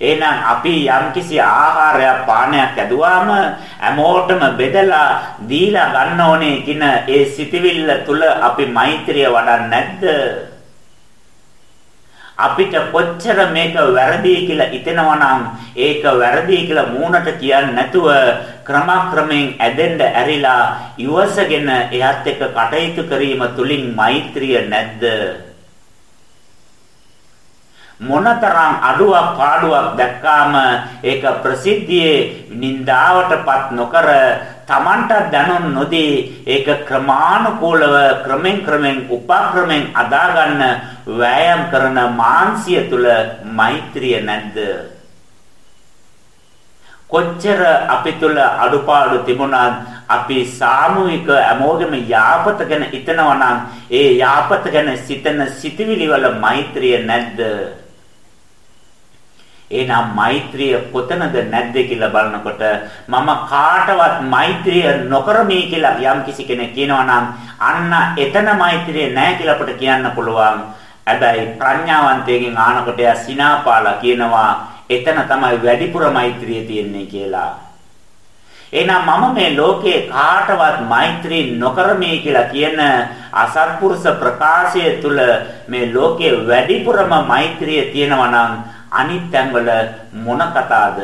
එහෙනම් අපි යම්කිසි ආහාරයක් පානයක් ඇදුවාම හැමෝටම බෙදලා දීලා ගන්න ඕනේ කියන ඒ සිටිවිල්ල තුල අපි මෛත්‍රිය වඩන්නේ නැද්ද? අපිට කොච්චර මේක වැරදි කියලා හිතෙනවා නම් ඒක වැරදි කියලා මූණට කියන්නේ නැතුව ක්‍රමක්‍රමයෙන් ඇදෙන්න ඇරිලා ඉවසගෙන එයත් එක්ක කටයුතු කිරීම තුලින් මෛත්‍රිය නැද්ද? මොනතරම් අඩුවක් පාඩුවක් දැක්කාම ඒක ප්‍රසිද්ධියේ නින්දාවටපත් නොකර Tamanට දැනුම් නොදී ඒක ක්‍රමානුකූලව ක්‍රමෙන් ක්‍රමෙන් උපක්‍රමෙන් අදා ගන්න වෑයම් කරන මාන්සිය තුල මෛත්‍රිය නැද්ද? කොච්චර අපි තුල අඩුපාඩු තිබුණත් අපි සාමූහික හැමෝගෙම යාපත ගැන හිතනවා නම් ඒ යාපත ගැන සිතන සිතවිලි වල මෛත්‍රිය නැද්ද? එහෙනම් මෛත්‍රිය කොතනද නැද්ද කියලා බලනකොට මම කාටවත් මෛත්‍රිය නොකරමි කියලා යම් කිසි කෙනෙක් කියනවා නම් අන්න එතන මෛත්‍රිය නැහැ කියලා අපට කියන්න පුළුවන්. හැබැයි ප්‍රඥාවන්තයෙක්ගෙන් ආනකොට එයා සිනාපාලා කියනවා එතන තමයි වැඩිපුර මෛත්‍රිය තියෙන්නේ කියලා. එහෙනම් මම මේ ලෝකේ කාටවත් මෛත්‍රී නොකරමි කියලා කියන අසත්පුරුෂ ප්‍රකාශය තුල මේ ලෝකේ වැඩිපුරම මෛත්‍රිය තියෙනවා නම් අනිත් තැන්වල මොන කතාවද?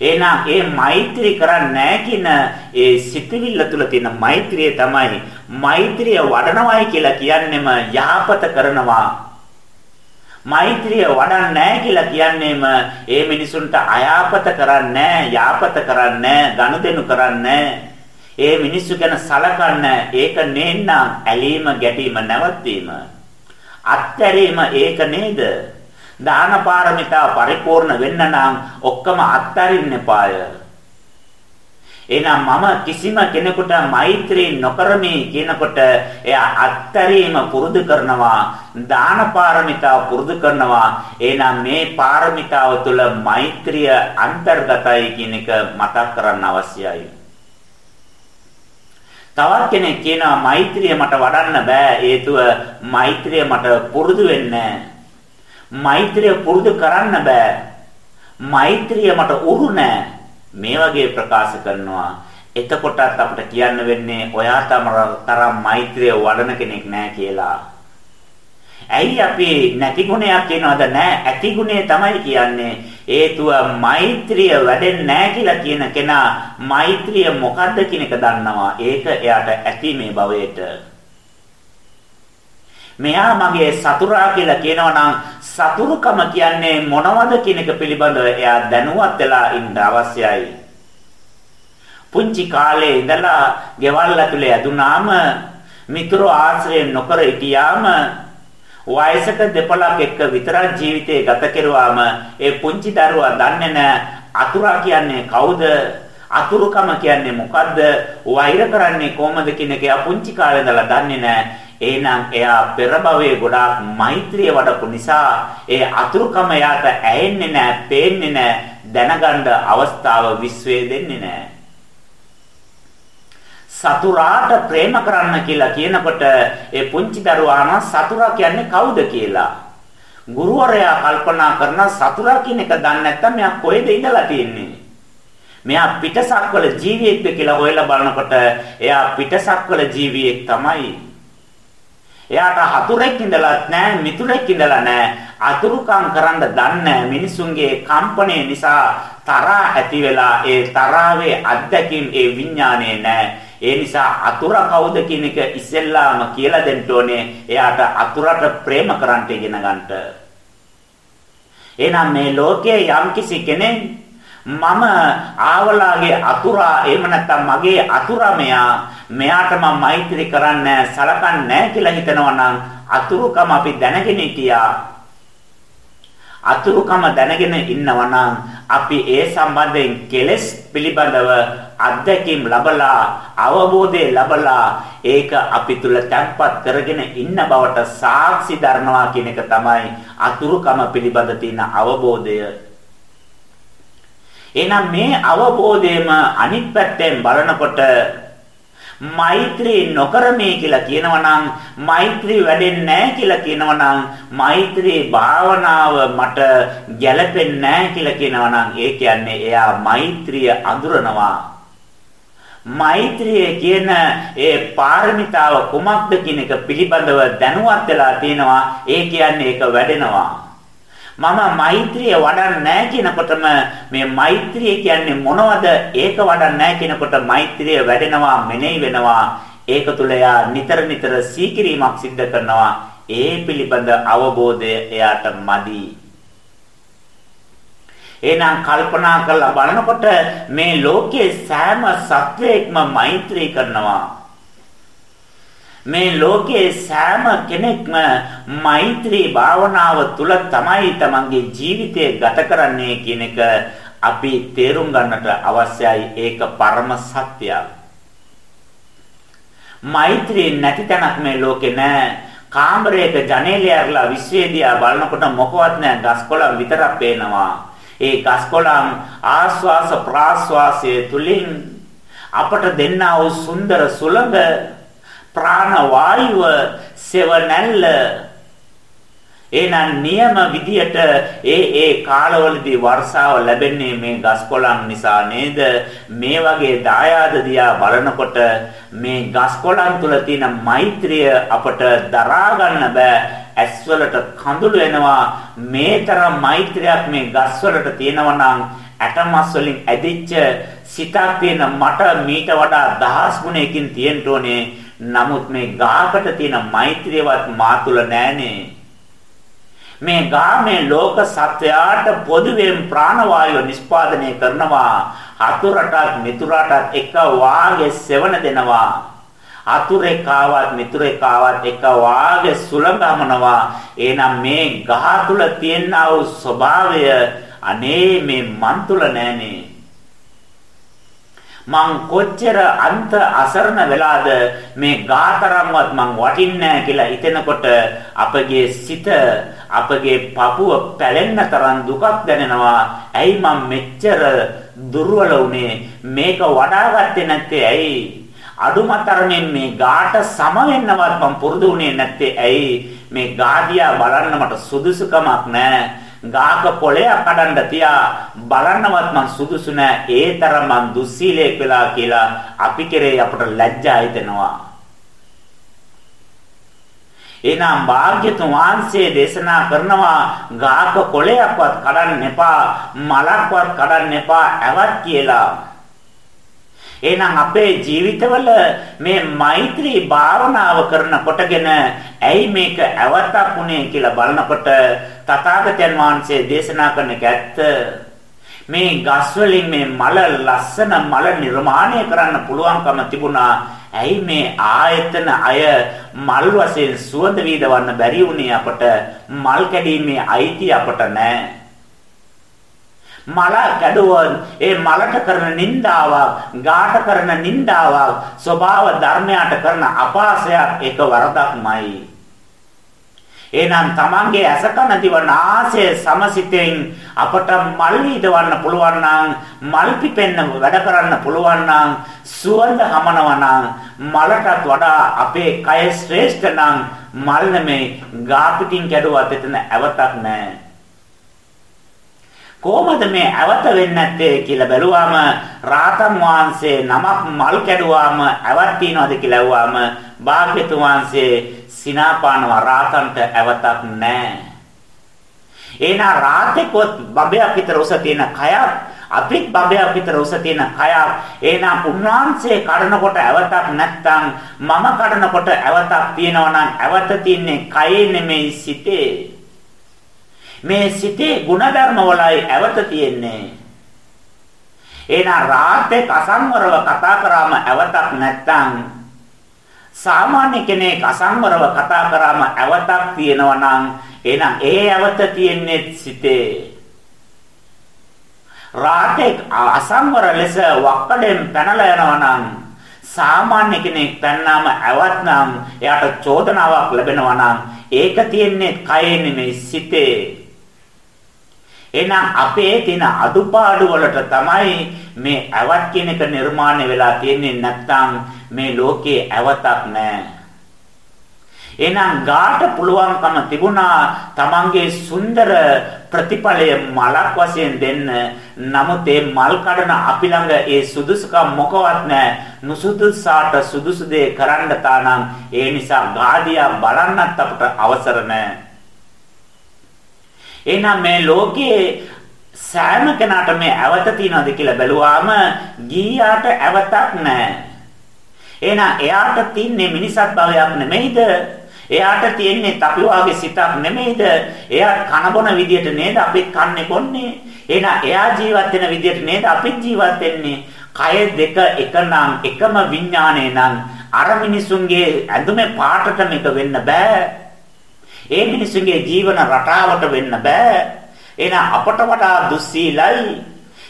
එහෙනම් ඒ මෛත්‍රී කරන්නේ නැහැ කියන ඒ සිතවිල්ල තුල තියෙන මෛත්‍රිය තමයි මෛත්‍රිය වඩනවායි කියලා කියන්නෙම යහපත කරනවා. මෛත්‍රිය වඩන්නේ නැහැ කියලා කියන්නේම ඒ මිනිසුන්ට අයාපත කරන්නේ යාපත කරන්නේ ගනුදෙනු කරන්නේ ඒ මිනිස්සු ගැන සලකන්නේ ඒක නේනම් ඇලීම ගැටීම නැවතීම අත්හැරීම ඒක නේද? දාන පාරමිතා පරිපූර්ණ වෙන්න නම් ඔක්කොම අත්හරින්න එපාය. එහෙනම් මම කිසිම කෙනෙකුට මෛත්‍රී නොකරමි කියනකොට එයා අත්තරීම පුරුදු කරනවා දාන පාරමිතාව පුරුදු කරනවා. එහෙනම් මේ පාරමිතාව තුළ මෛත්‍රිය අන්තර්ගතයි කියන එක මතක් කරන්න අවශ්‍යයි. තවත් කෙනෙක් කියනවා මෛත්‍රිය මට වඩන්න බෑ. හේතුව මෛත්‍රිය මට පුරුදු වෙන්නේ. මෛත්‍රිය පුරුදු කරන්න බෑ. මෛත්‍රිය මට උරු නෑ. මේ වගේ ප්‍රකාශ කරනවා. එතකොටත් අපිට කියන්න වෙන්නේ ඔයා තරම් මෛත්‍රිය වඩන කෙනෙක් නෑ කියලා. ඇයි අපි නැති ගුණයක් කියනවද? නෑ. ඇති ගුණය තමයි කියන්නේ. හේතුව මෛත්‍රිය වැඩෙන්නේ නෑ කියලා කියන කෙනා මෛත්‍රිය මොකද්ද කියන එක දන්නවා. ඒක එයාට ඇති මේ භවයට. මෙයා මගේ සතුරා කියලා කියනවා නම් සතුරුකම කියන්නේ මොනවද කියන එක පිළිබඳව එයා දැනුවත් වෙලා ඉන්න අවශ්‍යයි. පුංචි කාලේ ඉඳලා ගෙවල් ඇතුලේ ඇදුනාම මිතුරු ආශ්‍රය නොකර හිටියාම වයසක දෙපළක් එක්ක විතරක් ජීවිතේ ගත කෙරුවාම ඒ පුංචි දරුවා දන්නේ නැහැ අතුරා කියන්නේ කවුද? අතුරුකම කියන්නේ මොකද්ද? වෛර කරන්නේ කොහමද කියන එක පුංචි කාලේ ඉඳලා දන්නේ නැහැ එහෙනම් එයා පෙර භවයේ ගොඩාක් මෛත්‍රිය වඩපු නිසා ඒ අතුරුකම එයාට ඇහෙන්නේ නැහැ, පේන්නේ නැහැ, දැනගන්න අවස්ථාව විශ්වේ දෙන්නේ නැහැ. සතුරාට ප්‍රේම කරන්න කියලා කියනකොට ඒ පුංචි දරුවාන සතුරා කියන්නේ කවුද කියලා. ගුරුවරයා කල්පනා කරන සතුරා කියන එක දන්නේ නැත්නම් මෙයා කොහෙද ඉඳලා තියෙන්නේ? මෙයා පිටසක්වල ජීවියෙක්ද කියලා හොයලා බලනකොට එයා පිටසක්වල ජීවියෙක් තමයි. එයාට හතුරෙක් ඉඳලත් නැහැ මිතුරෙක් ඉඳලා නැහැ අතුරුකම් කරන්න දන්නේ මිනිසුන්ගේ කම්පණය නිසා තරහා ඇති වෙලා ඒ තරාවේ අත්දැකීම් ඒ විඥානේ නැහැ ඒ නිසා අතුර කවුද කියන එක ඉස්සෙල්ලාම කියලා දෙන්න ඕනේ. එයාට අතුරට ප්‍රේම කරන්න ඉගෙන ගන්නට. එහෙනම් මේ ලෝකයේ යම්කිසි කෙනෙක් මම ආවලාගේ අතුරා එහෙම නැත්නම් මගේ අතුරා මෙයා මෙයාට මම මෛත්‍රී කරන්නේ සලකන්නේ කියලා හිතනවා නම් අතුරුකම අපි දැනගෙන හිටියා. අතුරුකම දැනගෙන ඉන්නවා නම් අපි ඒ සම්බන්ධයෙන් කෙලස් පිළිබඳව අත්දැකීම් ලබලා අවබෝධය ලබලා ඒක අපි තුල තැන්පත් කරගෙන ඉන්න බවට සාක්ෂි දරනවා කියන එක තමයි අතුරුකම පිළිබඳ තියෙන අවබෝධය. එහෙනම් මේ අවබෝධයම අනිත් පැත්තෙන් බලනකොට මෛත්‍රී නොකරමේ කියලා කියනවනම් මෛත්‍රී වැඩෙන්නේ නැහැ කියලා කියනවනම් මෛත්‍රී භාවනාව මට ගැළපෙන්නේ නැහැ කියලා කියනවනම් ඒ කියන්නේ එයා මෛත්‍රිය අඳුරනවා. මෛත්‍රිය කියන ඒ පාරමිතාව කුමක්ද කියන එක පිළිබඳව දැනුවත් වෙලා තියෙනවා. ඒ කියන්නේ ඒක වැඩෙනවා. මම මෛත්‍රිය වඩන්නේ නැහැ කියනකොටම මේ මෛත්‍රිය කියන්නේ මොනවද? ඒක වඩන්නේ නැහැ කියනකොට මෛත්‍රිය වැඩෙනවා, මෙනෙහි වෙනවා. ඒක තුල එයා නිතර නිතර සීකිරීමක් සිද්ධ කරනවා. ඒ පිළිබඳ අවබෝධය එයාට මදි. එහෙනම් කල්පනා කරලා බලනකොට මේ ලෝකයේ සෑම සත්වයක්ම මෛත්‍රී කරනවා. මේ ලෝකයේ සෑම කෙනෙක්ම මෛත්‍රී භාවනාව තුල තමයි තමන්ගේ ජීවිතය ගත කරන්නේ කියන එක අපි තේරුම් ගන්නට අවශ්‍යයි ඒක පරම සත්‍යයක්. මෛත්‍රී නැති තැනක් මේ ලෝකේ නැහැ. කාමරයක ජනේලය අරලා විශ්වේදියා බලනකොට මොකවත් නැහැ ගස්කොළන් විතරක් පේනවා. ඒ ගස්කොළන් ආස්වාස ප්‍රාස්වාසයේ තුලින් අපට දෙන්නා වූ සුන්දර සුලඟ ප්‍රාණ වායුව සෙවණැල්ල එහෙනම් නියම විදියට ඒ ඒ කාලවලදී වර්ෂාව ලැබෙන්නේ මේ ගස්කොළන් නිසා නේද? මේ වගේ දායාද දියා බලනකොට මේ ගස්කොළන් තුල තියෙන මෛත්‍රිය අපට දරා ගන්න බෑ. ඇස්වලට කඳුළු එනවා. මේ තරම් මෛත්‍රියක් මේ ගස්වලට තියෙනවා නම් ඇටමස් වලින් ඇදිච්ච සිතක් තියෙන මට මීට වඩා දහස් ගුණයකින් තියෙන්න ඕනේ. නමුත් මේ ගාකට තියෙන මෛත්‍රියවත් මා තුල නැහනේ. මේ ගාමේ ලෝක සත්‍යයට පොදුවෙන් ප්‍රාණවායුව නිෂ්පාදනය කරනවා. හතුරටත් මිතුරටත් එක වාගේ සෙවණ දෙනවා. අතුරෙක් ආවත් මිතුරෙක් ආවත් එක වාගේ සුලඟමනවා එහෙනම් මේ ගහ තුල තියෙනා වූ ස්වභාවය අනේ මේ මන් තුල නෑනේ. මං කොච්චර අන්ත අසරණ වෙලාද මේ ගාතරම්වත් මං වටින්නේ කියලා හිතෙනකොට අපගේ සිත අපගේ පපුව පැලෙන්න තරම් දුකක් දැනෙනවා. ඇයි මං මෙච්චර දුර්වල වුනේ? මේක වඩාගත්තේ නැත්තේ ඇයි? අඩුමතරමින් මේ ගාට සම වෙන්නවත් මං පුරුදු වුණේ නැත්තේ ඇයි? මේ ගාදියා බලන්න මට සුදුසුකමක් නැහැ. ගාක පොළයක් කඩන්න තියා බලන්නවත් මං සුදුසු නෑ. ඒ තරම් මං දුස්සීලයක් වෙලා කියලා අපි කෙරේ අපට ලැජ්ජා හිතෙනවා. එනම් භාග්‍යතුන් වහන්සේ දේශනා කරනවා ගාක කොළයක්වත් කඩන්න එපා මලක්වත් කඩන්න එපා ඇවත් කියලා. එහෙනම් අපේ ජීවිතවල මේ මෛත්‍රී භාවනාව කරනකොටගෙන ඇයි මේක ඇවතක් උනේ කියලා බලනකොට තථාගතයන් වහන්සේ දේශනා කරන ඇත්ත මේ ගස් වලින් මේ මල ලස්සන මල නිර්මාණය කරන්න පුළුවන්කම තිබුණා. ඇයි මේ ආයතන අය මල් වශයෙන් සුවඳ වීදවන්න බැරි වුණේ අපට මල් කැඩීමේ අයිතිය අපට නැහැ. මල ගැඩුවොත් ඒ මලට කරන නින්දාවක්, ගාට කරන නින්දාවක්, ස්වභාව ධර්මයට කරන අපාසයක් ඒක වරදක්මයි. එහෙනම් තමන්ගේ අසකන දිවනාසය සමසිතෙන් අපට මල් විදවන්න පුළුවන් නම් මල් පිපෙන්න වැඩ කරන්න පුළුවන් නම් සුවඳ හමනවා නම් මලටත් වඩා අපේ කය ශ්‍රේෂ්ඨ නම් මල් නෙමේ ගා පිටින් කැඩුවත් එතන ඇවතක් නැහැ කොහොමද මේ ඇවත වෙන්නේ නැත්තේ කියලා බැලුවාම රාතන් වහන්සේ නමක් මල් කැඩුවාම ඇවත් තියනවද කියලා ඇහුවාම භාග්‍යතුන් වහන්සේ සිනාපානවා රාතන්ට ඇවතක් නැහැ. එනා රාතේකොත් බබයක් විතර උස තියෙන කයක් අපිත් බබයක් විතර උස තියෙන කයක් එහෙනම් උන්වහන්සේ කඩනකොට ඇවතක් නැත්තම් මම කඩනකොට ඇවතක් තියෙනවා නම් ඇවත තින්නේ කයේ නෙමෙයි සිතේ මේ සිතේ ಗುಣධර්ම වලයි ඇවත තියෙන්නේ. එහෙනම් රාත්‍යේ අසංවරව කතා කරාම ඇවතක් නැත්තම් සාමාන්‍ය කෙනෙක් අසංවරව කතා කරාම ඇවතක් තියෙනවා නම් එහෙනම් ඒ ඇවත තියෙන්නේ සිතේ. රාත්‍යේ අසංවර ලෙස වක්කඩෙන් පැනලා යනවා නම් සාමාන්‍ය කෙනෙක් පැන්නාම ඇවත් නම් එයාට චෝදනාවක් ලැබෙනවා නම් ඒක තියෙන්නේ කයේ නෙමෙයි සිතේ. එහෙනම් අපේ තියෙන අඩුපාඩු වලට තමයි මේ ඇවත් කියන එක නිර්මාණය වෙලා තියෙන්නේ නැත්නම් මේ ලෝකේ ඇවතක් නැහැ. එහෙනම් ගාට පුළුවන්කම තිබුණා තමන්ගේ සුන්දර ප්‍රතිඵලය මලක් වශයෙන් දෙන්න. නමුත් ඒ මල් කඩන අපි ළඟ ඒ සුදුසුකම් මොකවත් නැහැ. නුසුදුසාට සුදුසු දේ කරන්න තානම් ඒ නිසා ගාදියා බලන්නත් අපට අවසර නැහැ. එහෙනම් මේ ලෝකයේ සෑම කෙනාට මේ ඇවත තියනවාද කියලා බැලුවාම ගීයාට ඇවතක් නැහැ. එහෙනම් එයාට තින්නේ මිනිසත් භවයක් නෙමෙයිද? එයාට තියෙන්නේ අපි වාගේ සිතක් නෙමෙයිද? එයා කන බොන විදියට නේද අපිත් කන්නේ බොන්නේ? එහෙනම් එයා ජීවත් වෙන විදියට නේද අපිත් ජීවත් වෙන්නේ? කය දෙක එකනම් එකම විඥානේ නම් අර මිනිසුන්ගේ ඇඳුමේ පාටට මේක වෙන්න බෑ. ඒ මිනිසුන්ගේ ජීවන රටාවට වෙන්න බෑ. එහෙනම් අපට වඩා දුස්සීලයි.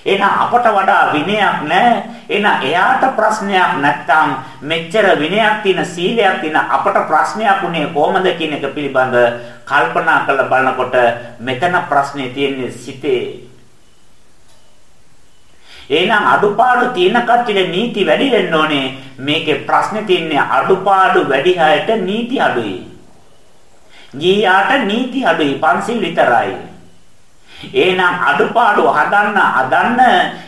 එහෙනම් අපට වඩා විනයක් නැහැ. එහෙනම් එයාට ප්‍රශ්නයක් නැත්තම් මෙච්චර විනයක් තියෙන සීලයක් තියෙන අපට ප්‍රශ්නයක් උනේ කොහොමද කියන එක පිළිබඳ කල්පනා කරලා බලනකොට මෙතන ප්‍රශ්නේ තියෙන්නේ සිතේ. එහෙනම් අඩුපාඩු තියෙන කට්ටියට නීති වැඩි වෙන්න ඕනේ. මේකේ ප්‍රශ්නේ තියෙන්නේ අඩුපාඩු වැඩි අයට නීති අඩුයි. ගියාට නීති අඩුයි පන්සිල් විතරයි. එහෙනම් අඩුපාඩු හදන්න හදන්න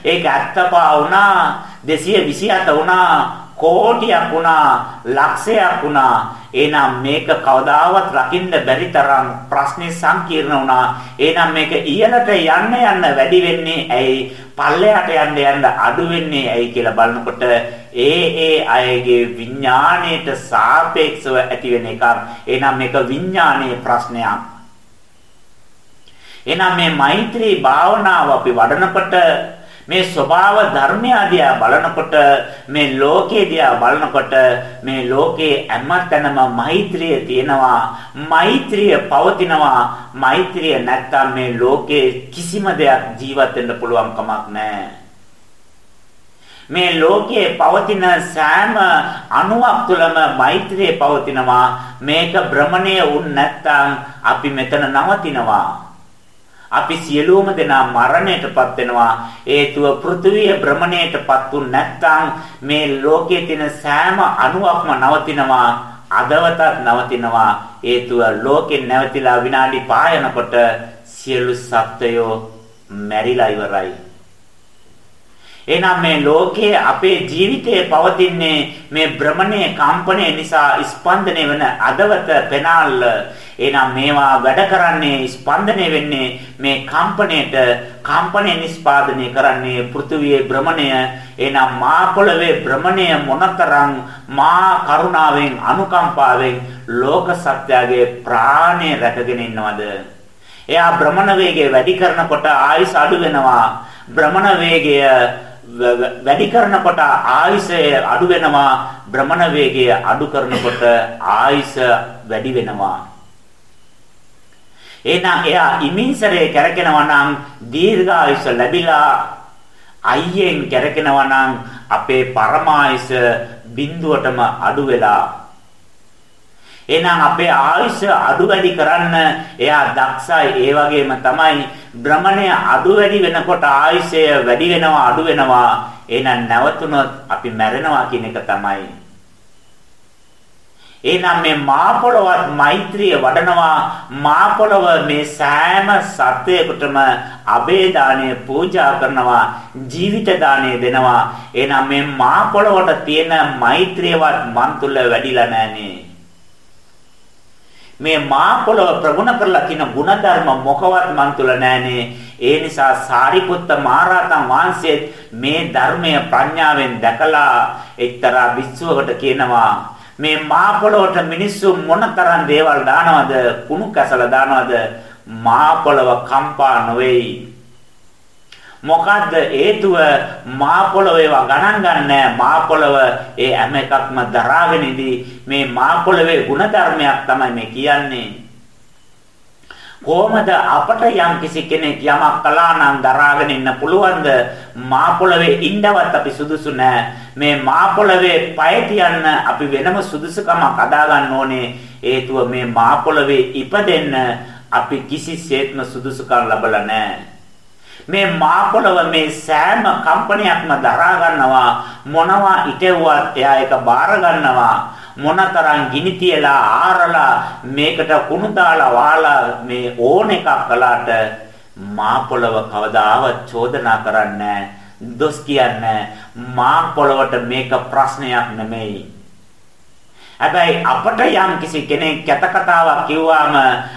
ඒක ඇත්තපා වුණා 227 වුණා කෝටියක් වුණා ලක්ෂයක් වුණා. එහෙනම් මේක කවදාවත් රකින්න බැරි තරම් ප්‍රශ්නේ සංකීර්ණ වුණා. එහෙනම් මේක ඉහළට යන්න යන්න වැඩි වෙන්නේ ඇයි? පල්ලයට යන්න යන්න අඩු වෙන්නේ ඇයි කියලා බලනකොට ඒ ඒ අයගේ විඥාණයට සාපේක්ෂව ඇති වෙන එකක්. එහෙනම් මේක විඥානයේ ප්‍රශ්නයක්. එහෙනම් මේ මෛත්‍රී භාවනාව අපි වඩනකොට මේ ස්වභාව ධර්මය දිහා බලනකොට මේ ලෝකේ දිහා බලනකොට මේ ලෝකේ හැමතැනම මෛත්‍රිය තියෙනවා මෛත්‍රිය පවතිනවා මෛත්‍රිය නැත්තම් මේ ලෝකේ කිසිම දෙයක් ජීවත් වෙන්න පුළුවන් කමක් නැහැ මේ ලෝකයේ පවතින සෑම අණුවක් තුළම මෛත්‍රිය පවතිනවා. මේක භ්‍රමණය වුන් නැත්නම් අපි මෙතන නවතිනවා. අපි සියලුම දෙනා මරණයටපත් වෙනවා. හේතුව පෘථුවිය භ්‍රමණයටපත් වුන් නැත්නම් මේ ලෝකයේ තියෙන සෑම අණුවක්ම නවතිනවා. අදවතත් නවතිනවා. හේතුව ලෝකෙන් නැවතිලා විනාඩි 5 යනකොට සියලු සත්වයෝ මැරිලා ඉවරයි. එහෙනම් මේ ලෝකයේ අපේ ජීවිතයේ පවතින්නේ මේ භ්‍රමණයේ කම්පණය නිසා ස්පන්දනය වෙන අදවත පෙනාල්ල. එහෙනම් මේවා වැඩ කරන්නේ ස්පන්දනය වෙන්නේ මේ කම්පණයට කම්පණය නිස්පාදනය කරන්නේ පෘථුවියේ භ්‍රමණය. එහෙනම් මා පොළවේ භ්‍රමණය මොනතරම් මා කරුණාවෙන් අනුකම්පාවෙන් ලෝක සත්‍යයේ ප්‍රාණය රැකගෙන ඉන්නවද? එයා භ්‍රමණ වේගය වැඩි කරනකොට ආයුෂ අඩු වෙනවා. භ්‍රමණ වේගය වැඩි කරනකොට ආයුෂය අඩු වෙනවා භ්‍රමණ වේගය අඩු කරනකොට ආයුෂ වැඩි වෙනවා. එහෙනම් එයා ඉමින්සරේ කැරකෙනවා නම් දීර්ඝායුෂ ලැබිලා අයියෙන් කැරකෙනවා නම් අපේ පරමායුෂ බිඳුවටම අඩු වෙලා. එහෙනම් අපේ ආයුෂ අඩු වැඩි කරන්න එයා දක්ෂයි. ඒ වගේම තමයි භ්‍රමණය අඩු වැඩි වෙනකොට ආයුෂය වැඩි වෙනවා අඩු වෙනවා. එහෙනම් නැවතුනොත් අපි මැරෙනවා කියන එක තමයි. එහෙනම් මේ මා පොළවත් මෛත්‍රිය වඩනවා. මා පොළව මේ සෑම සත්වයකටම අබේ දාණය පූජා කරනවා ජීවිත දාණය දෙනවා. එහෙනම් මේ මා පොළවට තියෙන මෛත්‍රියවත් මන් තුල වැඩිලා නැහනේ. මේ මා පොළව ප්‍රගුණ කරලා තියෙන ಗುಣධර්ම මොකවත් මන් තුල නැහනේ. ඒ නිසා සාරිපුත්ත මහරහතන් වහන්සේ මේ ධර්මය ප්‍රඥාවෙන් දැකලා එක්තරා විශ්වකට කියනවා මේ මා පොළොවට මිනිස්සු මොනතරම් දේවල් දානවද? කුණු කැසල දානවද? මා පොළව කම්පා නොවේයි. මොකද්ද හේතුව? මා පොළව ඒවා ගණන් ගන්නෑ. මා පොළව ඒ හැම එකක්ම දරාගෙන ඉදී මේ මා පොළවේ ಗುಣධර්මයක් තමයි මේ කියන්නේ. කොහොමද අපට යම් කිසි කෙනෙක් යමක් කළා නම් දරාගෙන ඉන්න පුළුවන්ද? මා පොළවේ ඉන්නවත් අපි සුදුසු නෑ. මේ මා පොළවේ පය තියන්න අපි වෙනම සුදුසුකමක් අදා ගන්න ඕනේ. හේතුව මේ මා පොළවේ ඉපදෙන්න අපි කිසිසේත්ම සුදුසුකම් ලැබලා නෑ. මේ මා පොළව මේ සෑම කම්පනයක්ම දරා ගන්නවා මොනවා ඉටෙව්වත් එයා ඒක බාර ගන්නවා මොනතරම් ගිනි තියලා ආරලා මේකට කුණු දාලා වාලා මේ ඕන එකක් කළාට මා පොළව කවදාවත් චෝදනා කරන්නේ දොස් කියන්නේ මා පොළවට මේක ප්‍රශ්නයක් නෙමෙයි. හැබැයි අපට යම් කිසි කෙනෙක් කැත කතාවක් කිව්වාම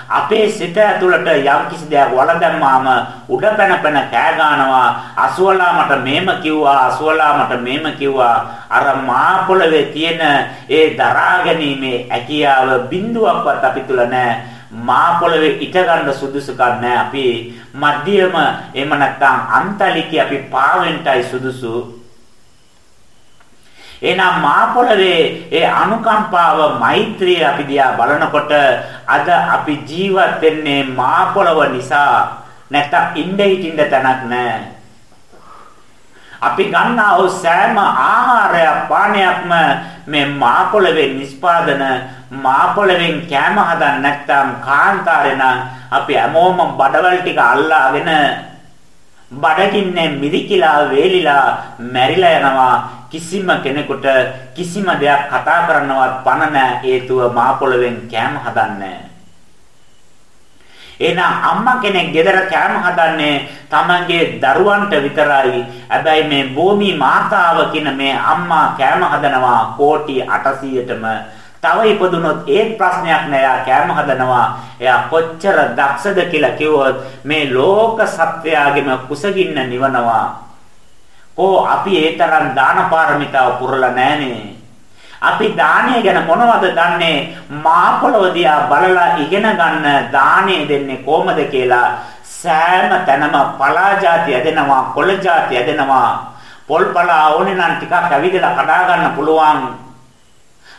අපේ සිත ඇතුළට යම් කිසි දෙයක් වල දැම්මාම උඩ පැන පැන කෑ ගන්නවා අසුවලා මට මේම කිව්වා අසුවලා මට මේම කිව්වා අර මා පොළවේ තියෙන ඒ දරා ගැනීමේ හැකියාව බිඳුවක්වත් අපි තුල නැහැ මා පොළවේ ඉට ගන්න සුදුසුකම් නැහැ. අපි මධ්‍යම එහෙම නැත්නම් අන්තලිකේ අපි පාවෙන්ටයි සුදුසු. එහෙනම් මා පොළවේ ඒ අනුකම්පාව මෛත්‍රිය අපි දිහා බලනකොට අද අපි ජීවත් වෙන්නේ මා පොළව නිසා නැත්නම් ඉnde හිටින්න තැනක් නැහැ. අපි ගන්නා වූ සෑම ආහාරයක් පානයක්ම මේ මා පොළවේ නිස්පාදන මා පොළවෙන් කෑම හදන්න නැත්නම් කාන්තාරේ නම් අපි හැමෝම බඩවල් ටික අල්ලාගෙන බඩගින්නේ මිරිකිලා වේලිලා මැරිලා යනවා කිසිම කෙනෙකුට කිසිම දෙයක් කතා කරන්නවත් පණ නැහැ හේතුව මා පොළවෙන් කෑම හදන්නේ එහෙනම් අම්මා කෙනෙක් ගෙදර කෑම හදන්නේ තමන්ගේ දරුවන්ට විතරයි. හැබැයි මේ භූමි මාතාව කියන මේ අම්මා කෑම හදනවා කෝටි 800ටම. තව ඉපදුනොත් ඒ ප්‍රශ්නයක් නෑ. එයා කෑම හදනවා. එයා කොච්චර දක්ෂද කියලා කිව්වොත් මේ ලෝක සත්‍යයගෙම කුසගින්න නිවනවා. ඕ අපි ඒ තරම් දාන පාරමිතාව පුරලා නෑනේ. අපි දානය ගැන මොනවද දන්නේ? මාපොළව දිහා බලලා ඉගෙන ගන්න දානය දෙන්නේ කොහමද කියලා සෑම තැනම පලා જાති ඇදෙනවා, කොළ જાති ඇදෙනවා. පොල් පලා ඕනේ නම් ටිකක් ඇවිදලා කඩා ගන්න පුළුවන්.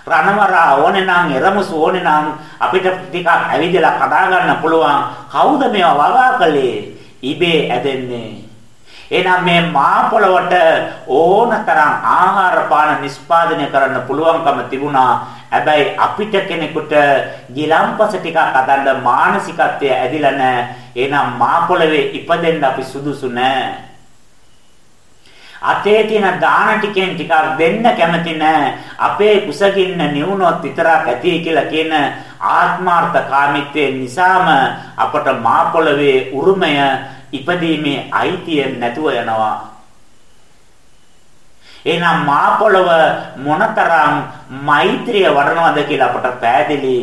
රණවරා ඕනේ නම් එරමුසු ඕනේ නම් අපිට ටිකක් ඇවිදලා කඩා ගන්න පුළුවන්. කවුද මේවා වගා කළේ? ඉබේ ඇදෙන්නේ. එහෙනම් මේ මා පොළවට ඕනතරම් ආහාර පාන නිෂ්පාදනය කරන්න පුළුවන්කම තිබුණා. හැබැයි අපිට කෙනෙකුට ගිලම්පස ටිකක් අදන්න මානසිකත්වය ඇදිලා නැහැ. එහෙනම් මා පොළවේ ඉපදෙන්න අපි සුදුසු නැහැ. අතේ තියෙන දාන ටිකෙන් ටිකක් දෙන්න කැමති නැහැ. අපේ කුසගින්න නිවුනොත් විතරක් ඇති කියලා කියන ආත්මාර්ථකාමීත්වය නිසාම අපට මා පොළවේ උරුමය ඉපදීමේ අයිතිය නැතුව යනවා. එහෙනම් මා පොළව මොනතරම් මෛත්‍රිය වඩනවද කියලා අපට පැහැදිලි.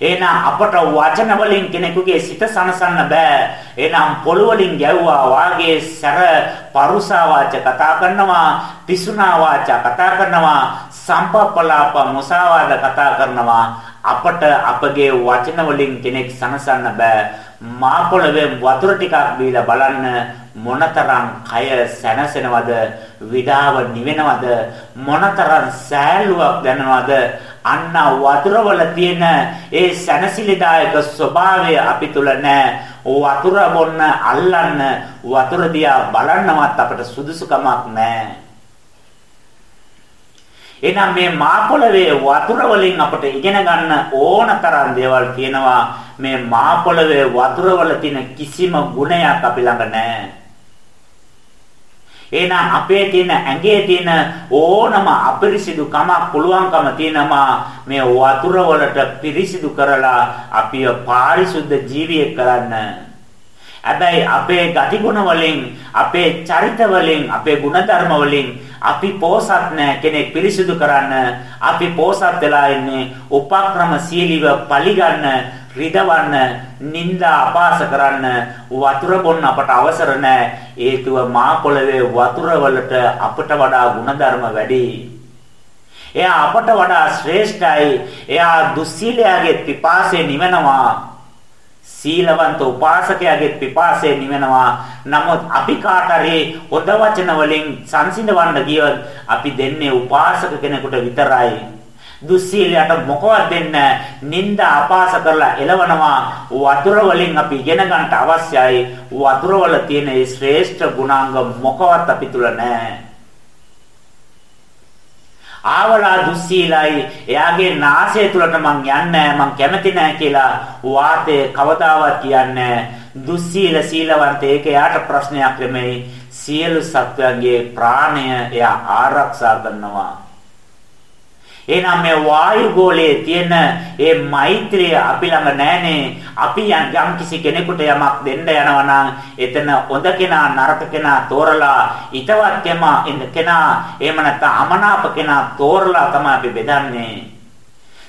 එහෙනම් අපට වචන වලින් කෙනෙකුගේ සිත සනසන්න බෑ. එහෙනම් පොළොව වලින් ගැව්වා වාගේ සැර පරුසා වාච කතා කරනවා, පිසුනා වාච කතා කරනවා, සම්පප්පලාප මුසාවාද කතා කරනවා. අපට අපගේ වචන වලින් කෙනෙක් සනසන්න බෑ. මා පොළවේ වතුර ටිකක් බීලා බලන්න මොනතරම් කය සැනසෙනවද විඩාව නිවෙනවද මොනතරම් සෑල්ලුවක් දැනනවද අන්න වතුරවල තියෙන ඒ සැනසිලිදායක ස්වභාවය අපි තුල නැහැ වතුර බොන්න අල්ලන්න වතුර දිහා බලන්නවත් අපට සුදුසුකමක් නැහැ එහෙනම් මේ මා පොළවේ වතුර වලින් අපට ඉගෙන ගන්න ඕන තරම් දේවල් කියනවා මේ මා පොළවේ වතුර වල තියෙන කිසිම ගුණයක් අපි ළඟ නැහැ. එහෙනම් අපේ තියෙන ඇඟේ තියෙන ඕනම අපිරිසිදු කමක් පුළුවන්කම තියෙනවා මේ වතුර වලට පිරිසිදු කරලා අපිව පාරිශුද්ධ ජීවියෙක් කරන්න. හැබැයි අපේ ගතිගුණ වලින්, අපේ චරිත වලින්, අපේ ಗುಣධර්ම වලින් අපි පෝසත් නැහැ කෙනෙක් පිරිසිදු කරන්න. අපි පෝසත් වෙලා ඉන්නේ උපක්‍රම සීලිව පලිගන්න, රිදවන්න, නිନ୍ଦා අපාස කරන්න වතුර බොන්න අපට අවසර නැහැ. හේතුව මා පොළවේ වතුර වලට අපට වඩා ಗುಣධර්ම වැඩි. එයා අපට වඩා ශ්‍රේෂ්ඨයි. එයා දුස්සීලයාගේ පිපාසයෙන් නිවෙනවා. සීලවන්ත උපාසකයාගේ පිපාසයෙන් නිවෙනවා. නමුත් අපි කාටරේ හොඳ වචන වලින් සංසිඳවන්න ගියොත් අපි දෙන්නේ උපාසක කෙනෙකුට විතරයි. දුස්සීලයට මොකවත් දෙන්න නිന്ദා අපාස කරලා එලවනවා වතුර වලින් අපි ඉගෙන ගන්නට අවශ්‍යයි. වතුර වල තියෙන ඒ ශ්‍රේෂ්ඨ ගුණාංග මොකවත් අපි තුල නැහැ. ආවලා දුස්සීලයි. එයාගේ නාසය තුලට මං යන්නේ මං කැමති නෑ කියලා වාතය කවදාවත් කියන්නේ දුස්සීල සීලවන්ත ඒක එයාට ප්‍රශ්නයක් නෙමෙයි. සියලු සත්වයන්ගේ ප්‍රාණය එයා ආරක්ෂා කරනවා. එහෙනම් මේ වායු ගෝලයේ තියෙන ඒ මෛත්‍රිය අපි ළඟ නැහනේ. අපි යම් කිසි කෙනෙකුට යමක් දෙන්න යනවා නම් එතන හොඳ කෙනා නරක කෙනා තෝරලා ිතවත් කෙනා එහෙම නැත්නම් අමනාප කෙනා තෝරලා තමයි අපි බෙදන්නේ.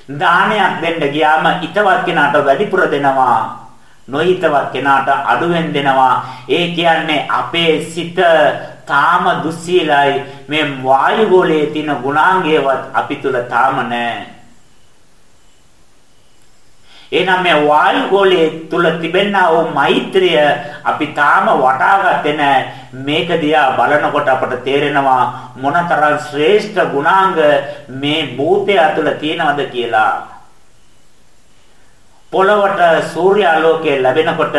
දානයක් දෙන්න ගියාම ිතවත් කෙනාට වැඩිපුර දෙනවා. නොහිතවත් කෙනාට අඩුවෙන් දෙනවා. ඒ කියන්නේ අපේ සිත තාම දුස්සීලයි මේ වායු ගෝලයේ තියෙන ගුණාංගයවත් අපි තුල තාම නැහැ. එහෙනම් මේ වායු ගෝලයේ තුල තිබෙනා වූ මෛත්‍රිය අපි තාම වටාගත්තේ නැහැ. මේක දිහා බලනකොට අපට තේරෙනවා මොනතරම් ශ්‍රේෂ්ඨ ගුණාංග මේ භූතය තුළ තියෙනවද කියලා. පොළවට සූර්යාලෝකය ලැබෙනකොට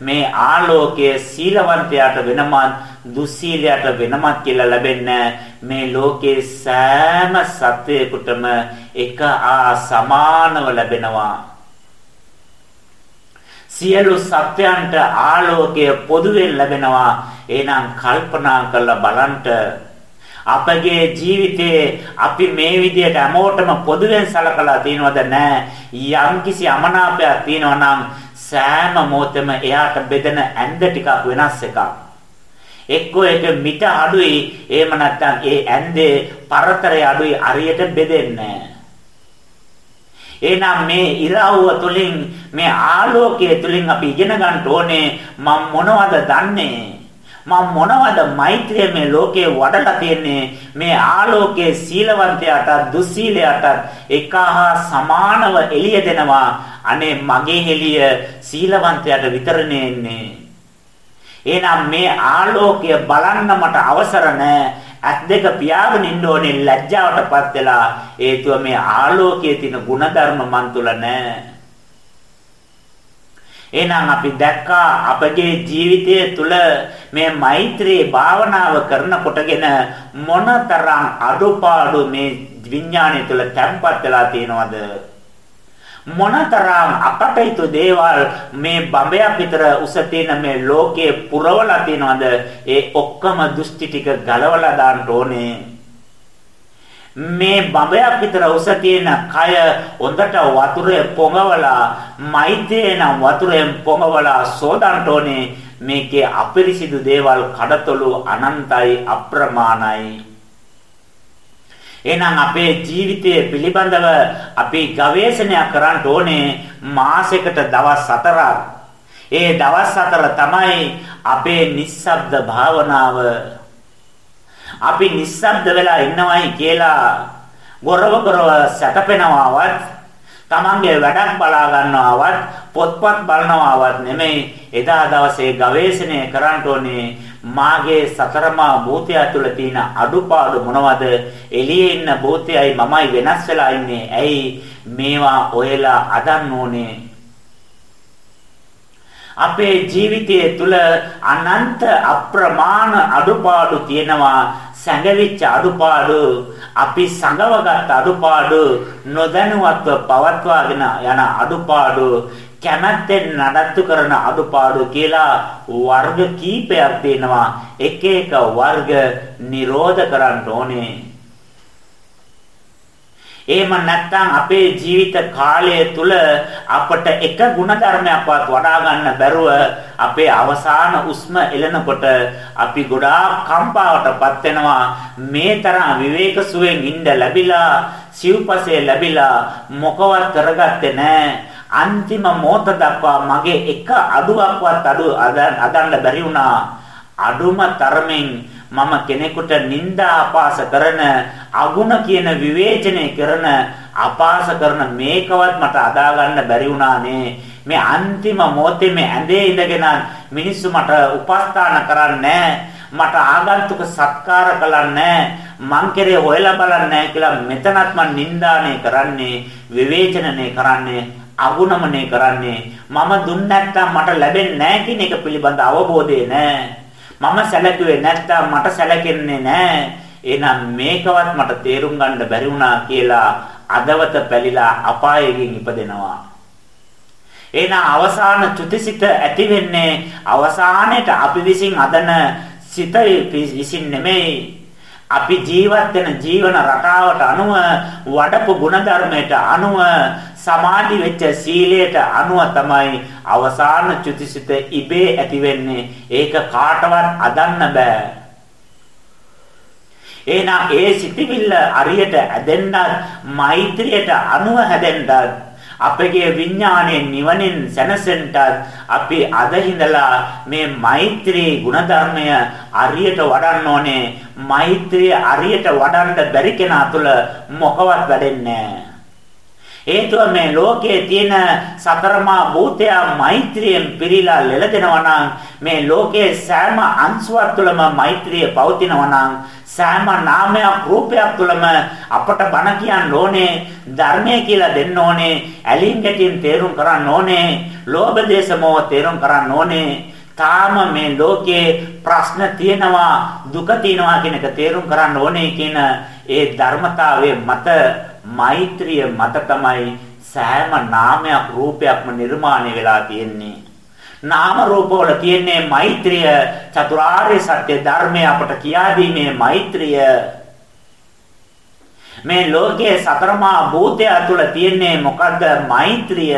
මේ ආලෝකය සීලවන්තයාට වෙනමත් දුස්සීලයට වෙනමත් කියලා ලැබෙන්නේ මේ ලෝකේ සෑම සත්වයකටම එක ආ සමානව ලැබෙනවා. සියලු සත්වයන්ට ආලෝකය පොදුවෙන් ලැබෙනවා. එහෙනම් කල්පනා කරලා බලන්න. අපගේ ජීවිතයේ අපි මේ විදිහට හැමෝටම පොදුවෙන් සලකලා තියනවද නැහැ යම්කිසි අමනාපයක් තියෙනවා නම් සෑම මොහොතෙම එයාට බෙදෙන ඇඳ ටිකක් වෙනස් එකක්. එක්කෝ එක මිට අඩුයි. එහෙම නැත්නම් ඒ ඇඳේ පරතරය අඩුයි අරියට බෙදෙන්නේ එහෙනම් මේ ඉරවුව තුලින් මේ ආලෝකයේ තුලින් අපි ඉගෙන ගන්න ඕනේ මම මොනවද දන්නේ? මම මොනවද මෛත්‍රිය මේ ලෝකේ වඩලා තියන්නේ? මේ ආලෝකයේ සීලවන්තයාට දුස්සීලයට එකහා සමානව එළිය දෙනවා. අනේ මගේ එළිය සීලවන්තයාට විතරනේ එන්නේ. එහෙනම් මේ ආලෝකය බලන්න මට අවසර නැහැ ඇස් දෙක පියාගෙන ඉන්න ඕනේ ලැජ්ජාවටපත් වෙලා. හේතුව මේ ආලෝකයේ තියෙන ಗುಣධර්ම මන් තුල නැහැ එහෙනම් අපි දැක්කා අපගේ ජීවිතය තුළ මේ මෛත්‍රී භාවනාව කරනකොටගෙන මොනතරම් අඩුපාඩු මේ විඥාණය තුළ තැම්පත් වෙලා තියෙනවද? මොනතරම් අපටයිතු දේවල් මේ බඹයක් විතර උස තියෙන මේ ලෝකයේ පුරවලා තියෙනවද? ඒ ඔක්කොම දෘෂ්ටි ටික ගලවලා දාන්න ඕනේ. මේ බඹයක් විතර උස තියෙන කය හොඳට වතුරේ පොඟවලා මෛත්‍රියේ නම් වතුරෙන් පොඟවලා සෝදන්ට ඕනේ. මේකේ අපිරිසිදු දේවල් කඩතොළු අනන්තයි අප්‍රමාණයි. එහෙනම් අපේ ජීවිතය පිළිබඳව අපි ගවේෂණය කරන්න ඕනේ මාසයකට දවස් 4ක්. ඒ දවස් 4 තමයි අපේ නිස්සබ්ද භාවනාව. අපි නිස්සබ්ද වෙලා ඉන්නවයි කියලා ගොරව ගොරව සැතපෙනවවත් තමන්ගේ වැඩක් බලා ගන්නවවත් පොත්පත් බලනවවත් නෙමෙයි. එදා දවසේ ගවේෂණය කරන්න ඕනේ මාගේ සතරමා භූතය තුළ තියෙන අඩුපාඩු මොනවද? එළියේ ඉන්න භූතයයි මමයි වෙනස් වෙලා ඉන්නේ. ඇයි? මේවා ඔයලා අදන්න ඕනේ. අපේ ජීවිතයේ තුල අනන්ත අප්‍රමාණ අඩුපාඩු තියෙනවා. සැඟවිච්ච අඩුපාඩු අපි සංගවගත් අඩුපාඩු නොදැනුවත්ව පවත්වාගෙන යන අඩුපාඩු කැමැත්තෙන් නඩත්තු කරන අඩුපාඩු කියලා වර්ග කීපයක් තියෙනවා. එක එක වර්ග නිරෝධ කරන්න ඕනේ. එහෙම නැත්නම් අපේ ජීවිත කාලය තුල අපට එක ಗುಣධර්මයක්වත් වඩා ගන්න බැරුව අපේ අවසාන උස්ම එළනකොට අපි ගොඩාක් කම්පාවටපත් වෙනවා. මේ තරම් විවේක සුවෙන් ඉඳ ලැබිලා සිව්පසේ ලැබිලා මොකවත් කරගත්තේ නැහැ අන්තිම මොහොත දක්වා මගේ එක අඩුවක්වත් අඩු අදන්න බැරි වුණා. අඩුම තරමින් මම කෙනෙකුට නිନ୍ଦා අපාස කරන අගුණ කියන විවේචනය කරන අපාස කරන මේකවත් මට අදා ගන්න බැරි වුණානේ. මේ අන්තිම මොහොතේ මේ ඇඳේ ඉඳගෙන මිනිස්සු මට උපස්ථාන කරන්නේ මට ආගන්තුක සත්කාර කළන්නේ මං කෙරේ හොයලා බලන්නේ කියලා මෙතනත් මං නින්දානේ කරන්නේ විවේචනනේ කරන්නේ අගුණමනේ කරන්නේ. මම දුන්න නැත්තම් මට ලැබෙන්නේ නැහැ කියන එක පිළිබඳ අවබෝධය නැහැ. මම සැලකුවේ නැත්තම් මට සැලකෙන්නේ නැහැ. එහෙනම් මේකවත් මට තේරුම් ගන්න බැරි වුණා කියලා අදවත පැලිලා අපායකින් ඉපදෙනවා. එහෙනම් අවසාන චුතිසිත ඇති වෙන්නේ අවසානයේට අපි විසින් අදන සිත විසින් නෙමෙයි අපි ජීවත් වෙන ජීවන රටාවට අනුව වඩපු ಗುಣධර්මයට අනුව සමාධි වෙච්ච සීලයට අනුව තමයි අවසාන චුතිසිත ඉබේ ඇති වෙන්නේ. ඒක කාටවත් අදන්න බෑ. එහෙනම් ඒ සිටිවිල්ල අරියට ඇදෙන්නත් මෛත්‍රියට අනුව හැදෙන්නත් අපගේ විඥානයේ නිවනින් සැනසෙන්නත් අපි අද හිඳලා මේ මෛත්‍රී ගුණධර්මය අරියට වඩන්න ඕනේ. මෛත්‍රිය අරියට වඩන්න බැරි කෙනා තුළ මොකවත් වැඩෙන්නේ නැහැ හේතුව මේ ලෝකයේ තියෙන සතරමා භූතය මෛත්‍රියෙන් පිරීලා ලෙලදෙනවා නම් මේ ලෝකයේ සෑම අංශුවක් තුළම මෛත්‍රිය පවතිනවා නම් සෑම නාමයක් රූපයක් තුළම අපට බණ කියන්න ඕනේ ධර්මය කියලා දෙන්න ඕනේ ඇලින් ගැටින් තේරුම් කරන්න ඕනේ ලෝභ දේශ මොහ තේරුම් කරන්න ඕනේ. තාම මේ ලෝකයේ ප්‍රශ්න තියෙනවා දුක තියෙනවා කියන එක තේරුම් කරන්න ඕනේ කියන ඒ ධර්මතාවයේ මත මෛත්‍රිය මත තමයි සෑම නාමයක් රූපයක්ම නිර්මාණය වෙලා තියෙන්නේ. නාම රූපවල තියෙන්නේ මෛත්‍රිය චතුරාර්ය සත්‍ය ධර්මය අපට කියා දීමේ මෛත්‍රිය. මේ ලෝකයේ සතරමා භූතය තුළ තියෙන්නේ මොකද්ද? මෛත්‍රිය.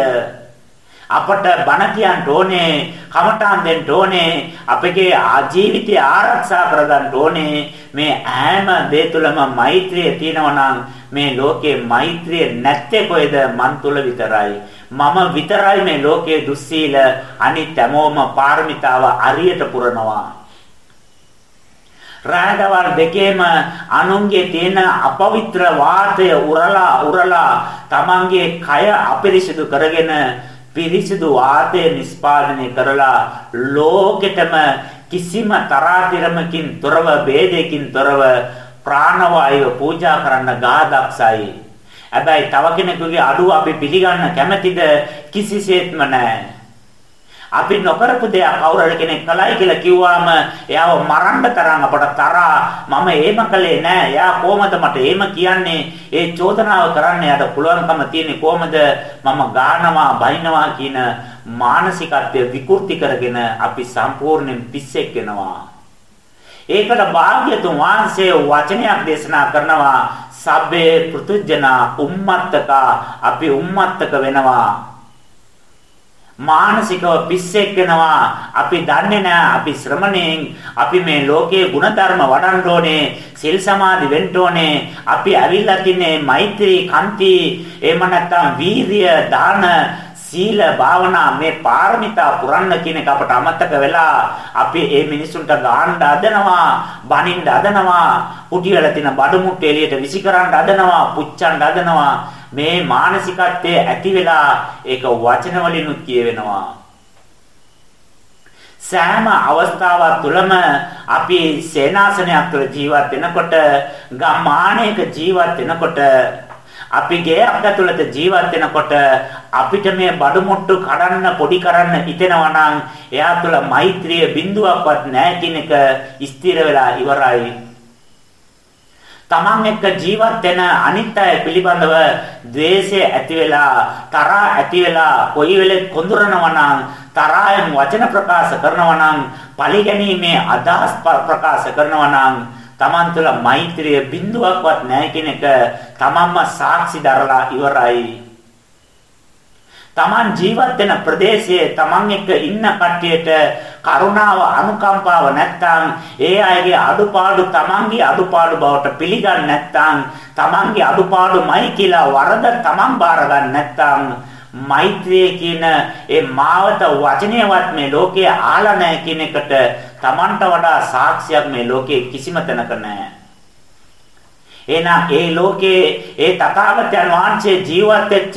අපට බණ කියන්න ඕනේ, කමඨාන් දෙන්න ඕනේ, අපගේ ජීවිතය ආරක්ෂා කරගන්න ඕනේ. මේ හැම දේ තුළම මෛත්‍රිය තියෙනවා නම් මේ ලෝකේ මෛත්‍රිය නැත්තේ කොහෙද? මන් තුල විතරයි. මම විතරයි මේ ලෝකයේ දුස්සීල අනිත් හැමෝම පාරමිතාව අරියට පුරනවා. රාඩවල් දෙකේම අනුන්ගේ තියෙන අපවිත්‍ර වාතය උරලා උරලා තමන්ගේ කය අපිරිසිදු කරගෙන පිරිසිදු වාතය නිස්පාදනය කරලා ලෝකෙටම කිසිම තරාතිරමකින් තොරව ભેදයකින් තොරව ප්‍රාණවායුව පූජා කරන්න ගාදක්සයි. හැබැයි තව කෙනෙකුගේ අඩුව අපි පිළිගන්න කැමැතිද කිසිසේත්ම නැහැ. අපි නොකරපු දෙයක් කවුරු කෙනෙක් කළයි කියලා කිව්වම එයාව මරන්න තරම් අපට තරහා මම එහෙම කළේ නෑ. එයා කොහමද මට එහෙම කියන්නේ? ඒ චෝදනාව කරන්න යාට පුළුවන්කම තියෙන්නේ කොහමද? මම ගානවා, බයිනවා කියන මානසිකත්වය විකෘති කරගෙන අපි සම්පූර්ණයෙන් පිස්සෙක් වෙනවා. ඒකට භාග්‍යතුන් වහන්සේ වචනයක් දේශනා කරනවා සබ්බේ පෘතුජනා උම්මත්තක අපි උම්මත්තක වෙනවා මානසිකව පිස්සෙක් වෙනවා. අපි දන්නේ නැහැ අපි ශ්‍රමණයෙන් අපි මේ ලෝකයේ ಗುಣධර්ම වඩන්න ඕනේ සිල් සමාධි වෙන්න ඕනේ. අපි ඇවිල්ලා තින්නේ මෛත්‍රී කන්ති එහෙම නැත්නම් වීරිය දාන සීල භාවනා මේ පාරමිතා පුරන්න කියන එක අපට අමතක වෙලා අපි මේ මිනිසුන්ට ගාන්න හදනවා බනින්න හදනවා කුටි වල තියෙන බඩු මුට්ටු එළියට විසිකරන්න හදනවා පුච්චන්න හදනවා. මේ මානසිකත්වයේ ඇති වෙලා ඒක වචන වලිනුත් කියවෙනවා සෑම අවස්ථාවක් තුළම අපි සේනාසනයක් තුළ ජීවත් වෙනකොට ගම්මානයක ජීවත් වෙනකොට අපි ගේ අගතුලත ජීවත් වෙනකොට අපිට මේ බඩු මුට්ටු කඩන්න පොඩි කරන්න හිතෙනවා නම් එයා තුළ මෛත්‍රිය බිඳුවක්වත් නැහැ කියන එක ස්ථිර වෙලා ඉවරයි. Taman එක්ක ජීවත් වෙන අනිත් අය පිළිබඳව द्वේෂය ඇති වෙලා තරහා ඇති වෙලා කොයි වෙලෙත් කොඳුරනවා නම් තරහෙන් වචන ප්‍රකාශ කරනවා නම් පරිගැනීමේ අදහස් ප්‍රකාශ කරනවා නම් Taman තුළ මෛත්‍රිය බිඳුවක්වත් නැහැ කියන එක Tamanම සාක්ෂි දරලා ඉවරයි. Taman ජීවත් වෙන ප්‍රදේශයේ Taman එක්ක ඉන්න කට්ටියට කරුණාව අනුකම්පාව නැත්නම් ඒ අයගේ අඩුපාඩු Tamanගේ අඩුපාඩු බවට පිළිගන්නේ නැත්නම් Tamanගේ අඩුපාඩුමයි කියලා වරද Taman බාර ගන්න නැත්නම් මෛත්‍රිය කියන ඒ මාවත වචනයවත් මේ ලෝකයේ ආලා නැහැ කියන එකට Tamanට වඩා සාක්ෂියක් මේ ලෝකයේ කිසිම තැනක නැහැ. එහෙනම් ඒ ලෝකයේ ඒ තථාගතයන් වහන්සේ ජීවත් වෙච්ච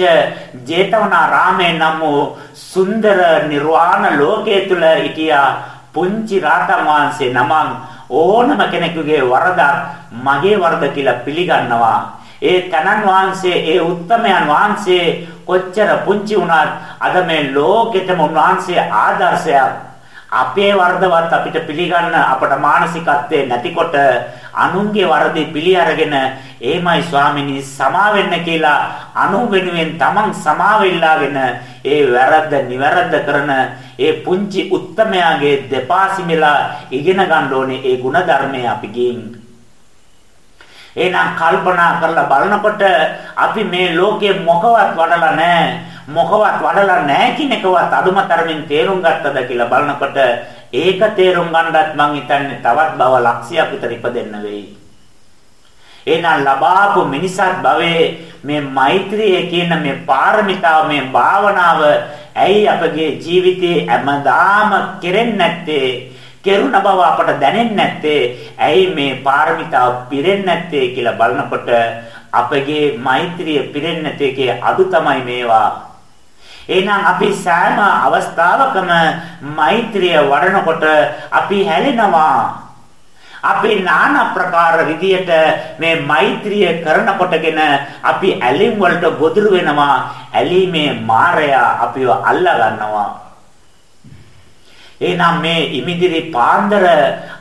ජේතවනාරාමේ නම් වූ සුන්දර නිර්වාණ ලෝකයේ තුල හිටියා පුංචි රාතන් වහන්සේ නමං ඕනම කෙනෙකුගේ වරදක් මගේ වරද කියලා පිළිගන්නවා. ඒ තනන් වහන්සේ ඒ උත්තමයන් වහන්සේ කොච්චර පුංචි වුණත් අද මේ ලෝකෙටම උන්වහන්සේ ආදර්ශයක් අපේ වරදවත් අපිට පිළිගන්න අපට මානසිකත්වයේ නැතිකොට අනුන්ගේ වරදේ පිළි අරගෙන එහෙමයි ස්වාමිනී සමා වෙන්න කියලා අනු වෙනුවෙන් තමන් සමා වෙල්ලාගෙන ඒ වැරද්ද නිවැරද්ද කරන ඒ පුංචි උත්තමයාගේ දෙපාසිමෙලා ඉගෙන ගන්න ඕනේ ඒ ಗುಣධර්මය අපි ගින් එහෙනම් කල්පනා කරලා බලනකොට අපි මේ ලෝකේ මොකවත් වඩලා නැහැ. මොකවත් වඩලා නැහැ කියන එකවත් අදුම තරමින් තේරුම් ගත්තද කියලා බලනකොට ඒක තේරුම් ගන්නත් මං හිතන්නේ තවත් බව ලක්ෂයක් විතර ඉපදෙන්න වෙයි. එහෙනම් ලබාපු මිනිසත් භවයේ මේ මෛත්‍රිය කියන මේ පාරමිතාව මේ භාවනාව ඇයි අපගේ ජීවිතේ හැමදාම කෙරෙන්නේ නැත්තේ කෙරුණ බව අපට දැනෙන්නේ නැත්තේ ඇයි මේ පාරමිතාව පිරෙන්නේ නැත්තේ කියලා බලනකොට අපගේ මෛත්‍රිය පිරෙන්නේ නැතේකේ අඩු තමයි මේවා. එහෙනම් අපි සෑම අවස්ථාවකම මෛත්‍රිය වඩනකොට අපි හැලෙනවා. අපි নানা ප්‍රකාර විදියට මේ මෛත්‍රිය කරනකොටගෙන අපි ඇලීම් වලට ගොදුරු වෙනවා. ඇලීමේ මායя අපිව අල්ලා ගන්නවා. එහෙනම් මේ ඉමිදිරි පාන්දර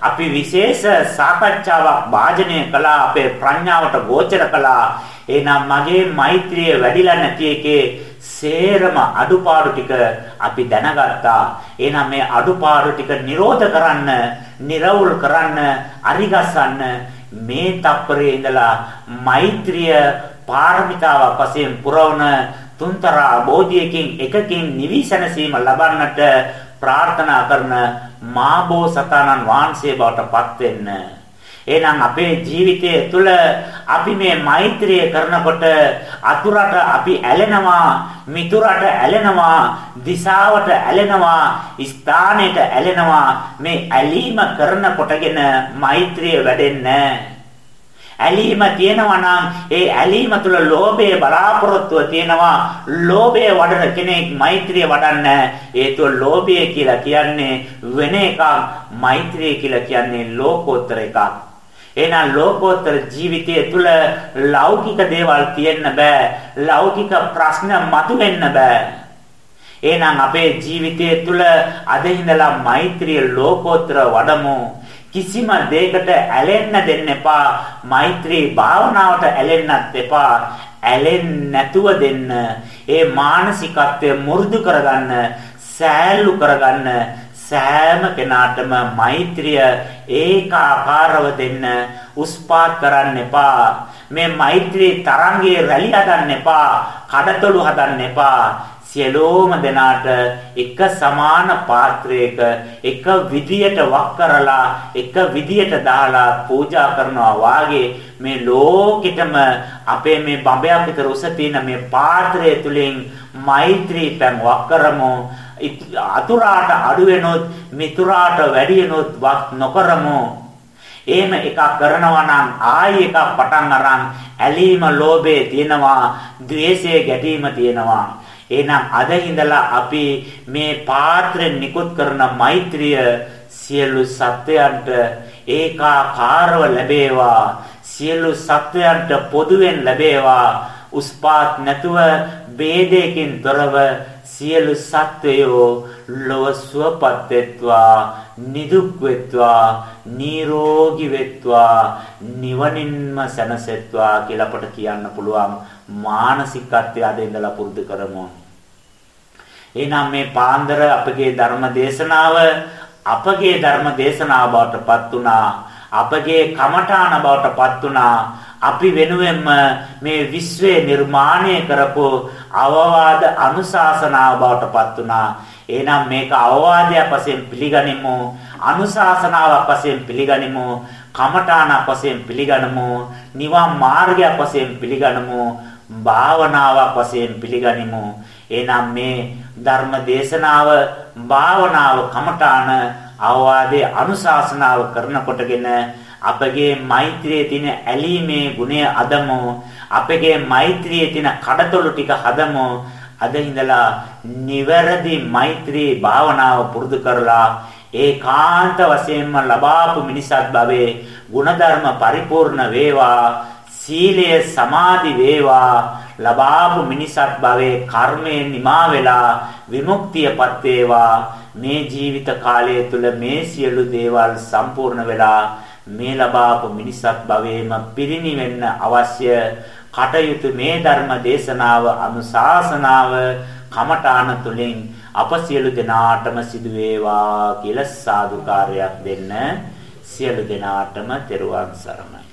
අපි විශේෂ සාකච්ඡාවක් වාජනය කළා අපේ ප්‍රඥාවට ගෝචර කළා එහෙනම් මගේ මෛත්‍රිය වැඩිලා නැති එකේ සේරම අඩුපාඩු ටික අපි දැනගත්තා. එහෙනම් මේ අඩුපාඩු ටික නිරෝධ කරන්න, නිර්වුල් කරන්න, අරිගසන්න මේ තප්පරේ ඉඳලා මෛත්‍රිය පාරමිතාවක් වශයෙන් පුරවන තුන්තරා බෝධියකින් එකකින් නිවිසනසීම ලබන්නට ප්‍රාර්ථනා කරන මාබෝ සතානන් වහන්සේ බවට පත් වෙන්න. එහෙනම් අපේ ජීවිතය තුළ අපි මේ මෛත්‍රිය කරනකොට අතුරට අපි ඇලෙනවා මිතුරට ඇලෙනවා, දිශාවට ඇලෙනවා, ස්ථානෙට ඇලෙනවා. මේ ඇලීම කරන කොටගෙන මෛත්‍රිය වැඩෙන්නේ ඇලීම තියෙනවා නම් ඒ ඇලීම තුළ ලෝභයේ බලාපොරොත්තුව තියෙනවා. ලෝභය වඩන කෙනෙක් මෛත්‍රිය වඩන්න ඒතුව ලෝභය කියලා කියන්නේ වෙන එකක් මෛත්‍රිය කියලා කියන්නේ ලෝකෝත්තර එකක්. එහෙනම් ලෝකෝත්තර ජීවිතය තුළ ලෞකික දේවල් තියෙන්න බෑ. ලෞකික ප්‍රශ්න මතුවෙන්න බෑ. එහෙනම් අපේ ජීවිතය තුළ අද ඉඳලා මෛත්‍රිය ලෝකෝත්තර වඩමු. කිසිම දෙයකට ඇලෙන්න දෙන්න එපා. මෛත්‍රී භාවනාවට ඇලෙන්නත් එපා. ඇලෙන්නේ නැතුව දෙන්න. ඒ මානසිකත්වය මුරුදු කරගන්න, සෑල්ලු කරගන්න සෑම කෙනාටම මෛත්‍රිය ඒකාකාරව දෙන්න උස්පාත් කරන්න එපා. මේ මෛත්‍රී තරංගයේ රැලි හදන්න එපා. කඩතොළු හදන්න එපා. සියලෝම දෙනාට එක සමාන පාත්‍රයක එක විදියට වක් කරලා එක විදියට දාලා පූජා කරනවා වාගේ මේ ලෝකෙටම අපේ මේ බඹයක් විතර උස තියෙන මේ පාත්‍රය තුලින් මෛත්‍රී පැන් වක් කරමු අතුරාට අඩු වෙනොත් මිතුරාට වැඩි වෙනොත් වත් නොකරමු. එහෙම එකක් කරනවා නම් ආයි එකක් පටන් අරන් ඇලීම ලෝභයේ තියෙනවා, ද්වේෂයේ ගැටීම තියෙනවා. එහෙනම් අද ඉඳලා අපි මේ පාත්‍රෙ නිකුත් කරන මෛත්‍රිය සියලු සත්වයන්ට ඒකාකාරව ලැබේවා. සියලු සත්වයන්ට පොදුවෙන් ලැබේවා. උස්පාත් නැතුව ભેදයකින් තොරව සියලු සත්වයෝ ලොව සුවපත් වෙත්වා නිදුක් වෙත්වා නිරෝගී වෙත්වා නිවනින්ම සැනසෙත්වා කියලා අපට කියන්න පුළුවන් මානසිකත්වය අද ඉඳලා පුරුදු කරමු. එහෙනම් මේ පාන්දර අපගේ ධර්ම දේශනාව අපගේ ධර්ම දේශනාව බවට පත් වුණා. අපගේ කමඨාන බවට පත් වුණා. අපි වෙනුවෙන්ම මේ විශ්වය නිර්මාණය කරපු අවවාද අනුශාසනාව බවට පත් වුණා. එහෙනම් මේක අවවාදයක් වශයෙන් පිළිගනිමු. අනුශාසනාවක් වශයෙන් පිළිගනිමු. කමඨාණක් වශයෙන් පිළිගනිමු. නිවන් මාර්ගයක් වශයෙන් පිළිගනිමු. භාවනාවක් වශයෙන් පිළිගනිමු. එහෙනම් මේ ධර්ම දේශනාව භාවනාව කමඨාන අවවාදයේ අනුශාසනාව කරනකොටගෙන අපගේ මෛත්‍රියේ තියෙන ඇලීමේ ගුණය අදමු අපගේ මෛත්‍රියේ තියෙන කඩතොළු ටික හදමු. අද ඉඳලා නිවැරදි මෛත්‍රී භාවනාව පුරුදු කරලා ඒකාන්ත වශයෙන්ම ලබාපු මිනිසත් භවයේ ಗುಣධර්ම පරිපූර්ණ වේවා සීලය සමාධි වේවා ලබාපු මිනිසත් භවයේ කර්මයෙන් නිමා වෙලා විමුක්තියපත් වේවා. මේ ජීවිත කාලය තුල මේ සියලු දේවල් සම්පූර්ණ වෙලා මේ ලබාපු මිනිසත් භවයේම පිරිණිවෙන්න අවශ්‍ය කටයුතු මේ ධර්ම දේශනාව අනුශාසනාව කමඨාන තුලින් අප සියලු දෙනාටම සිදු වේවා කියලා සාදුකාරයක් දෙන්න සියලු දෙනාටම තෙරුවන් සරණයි.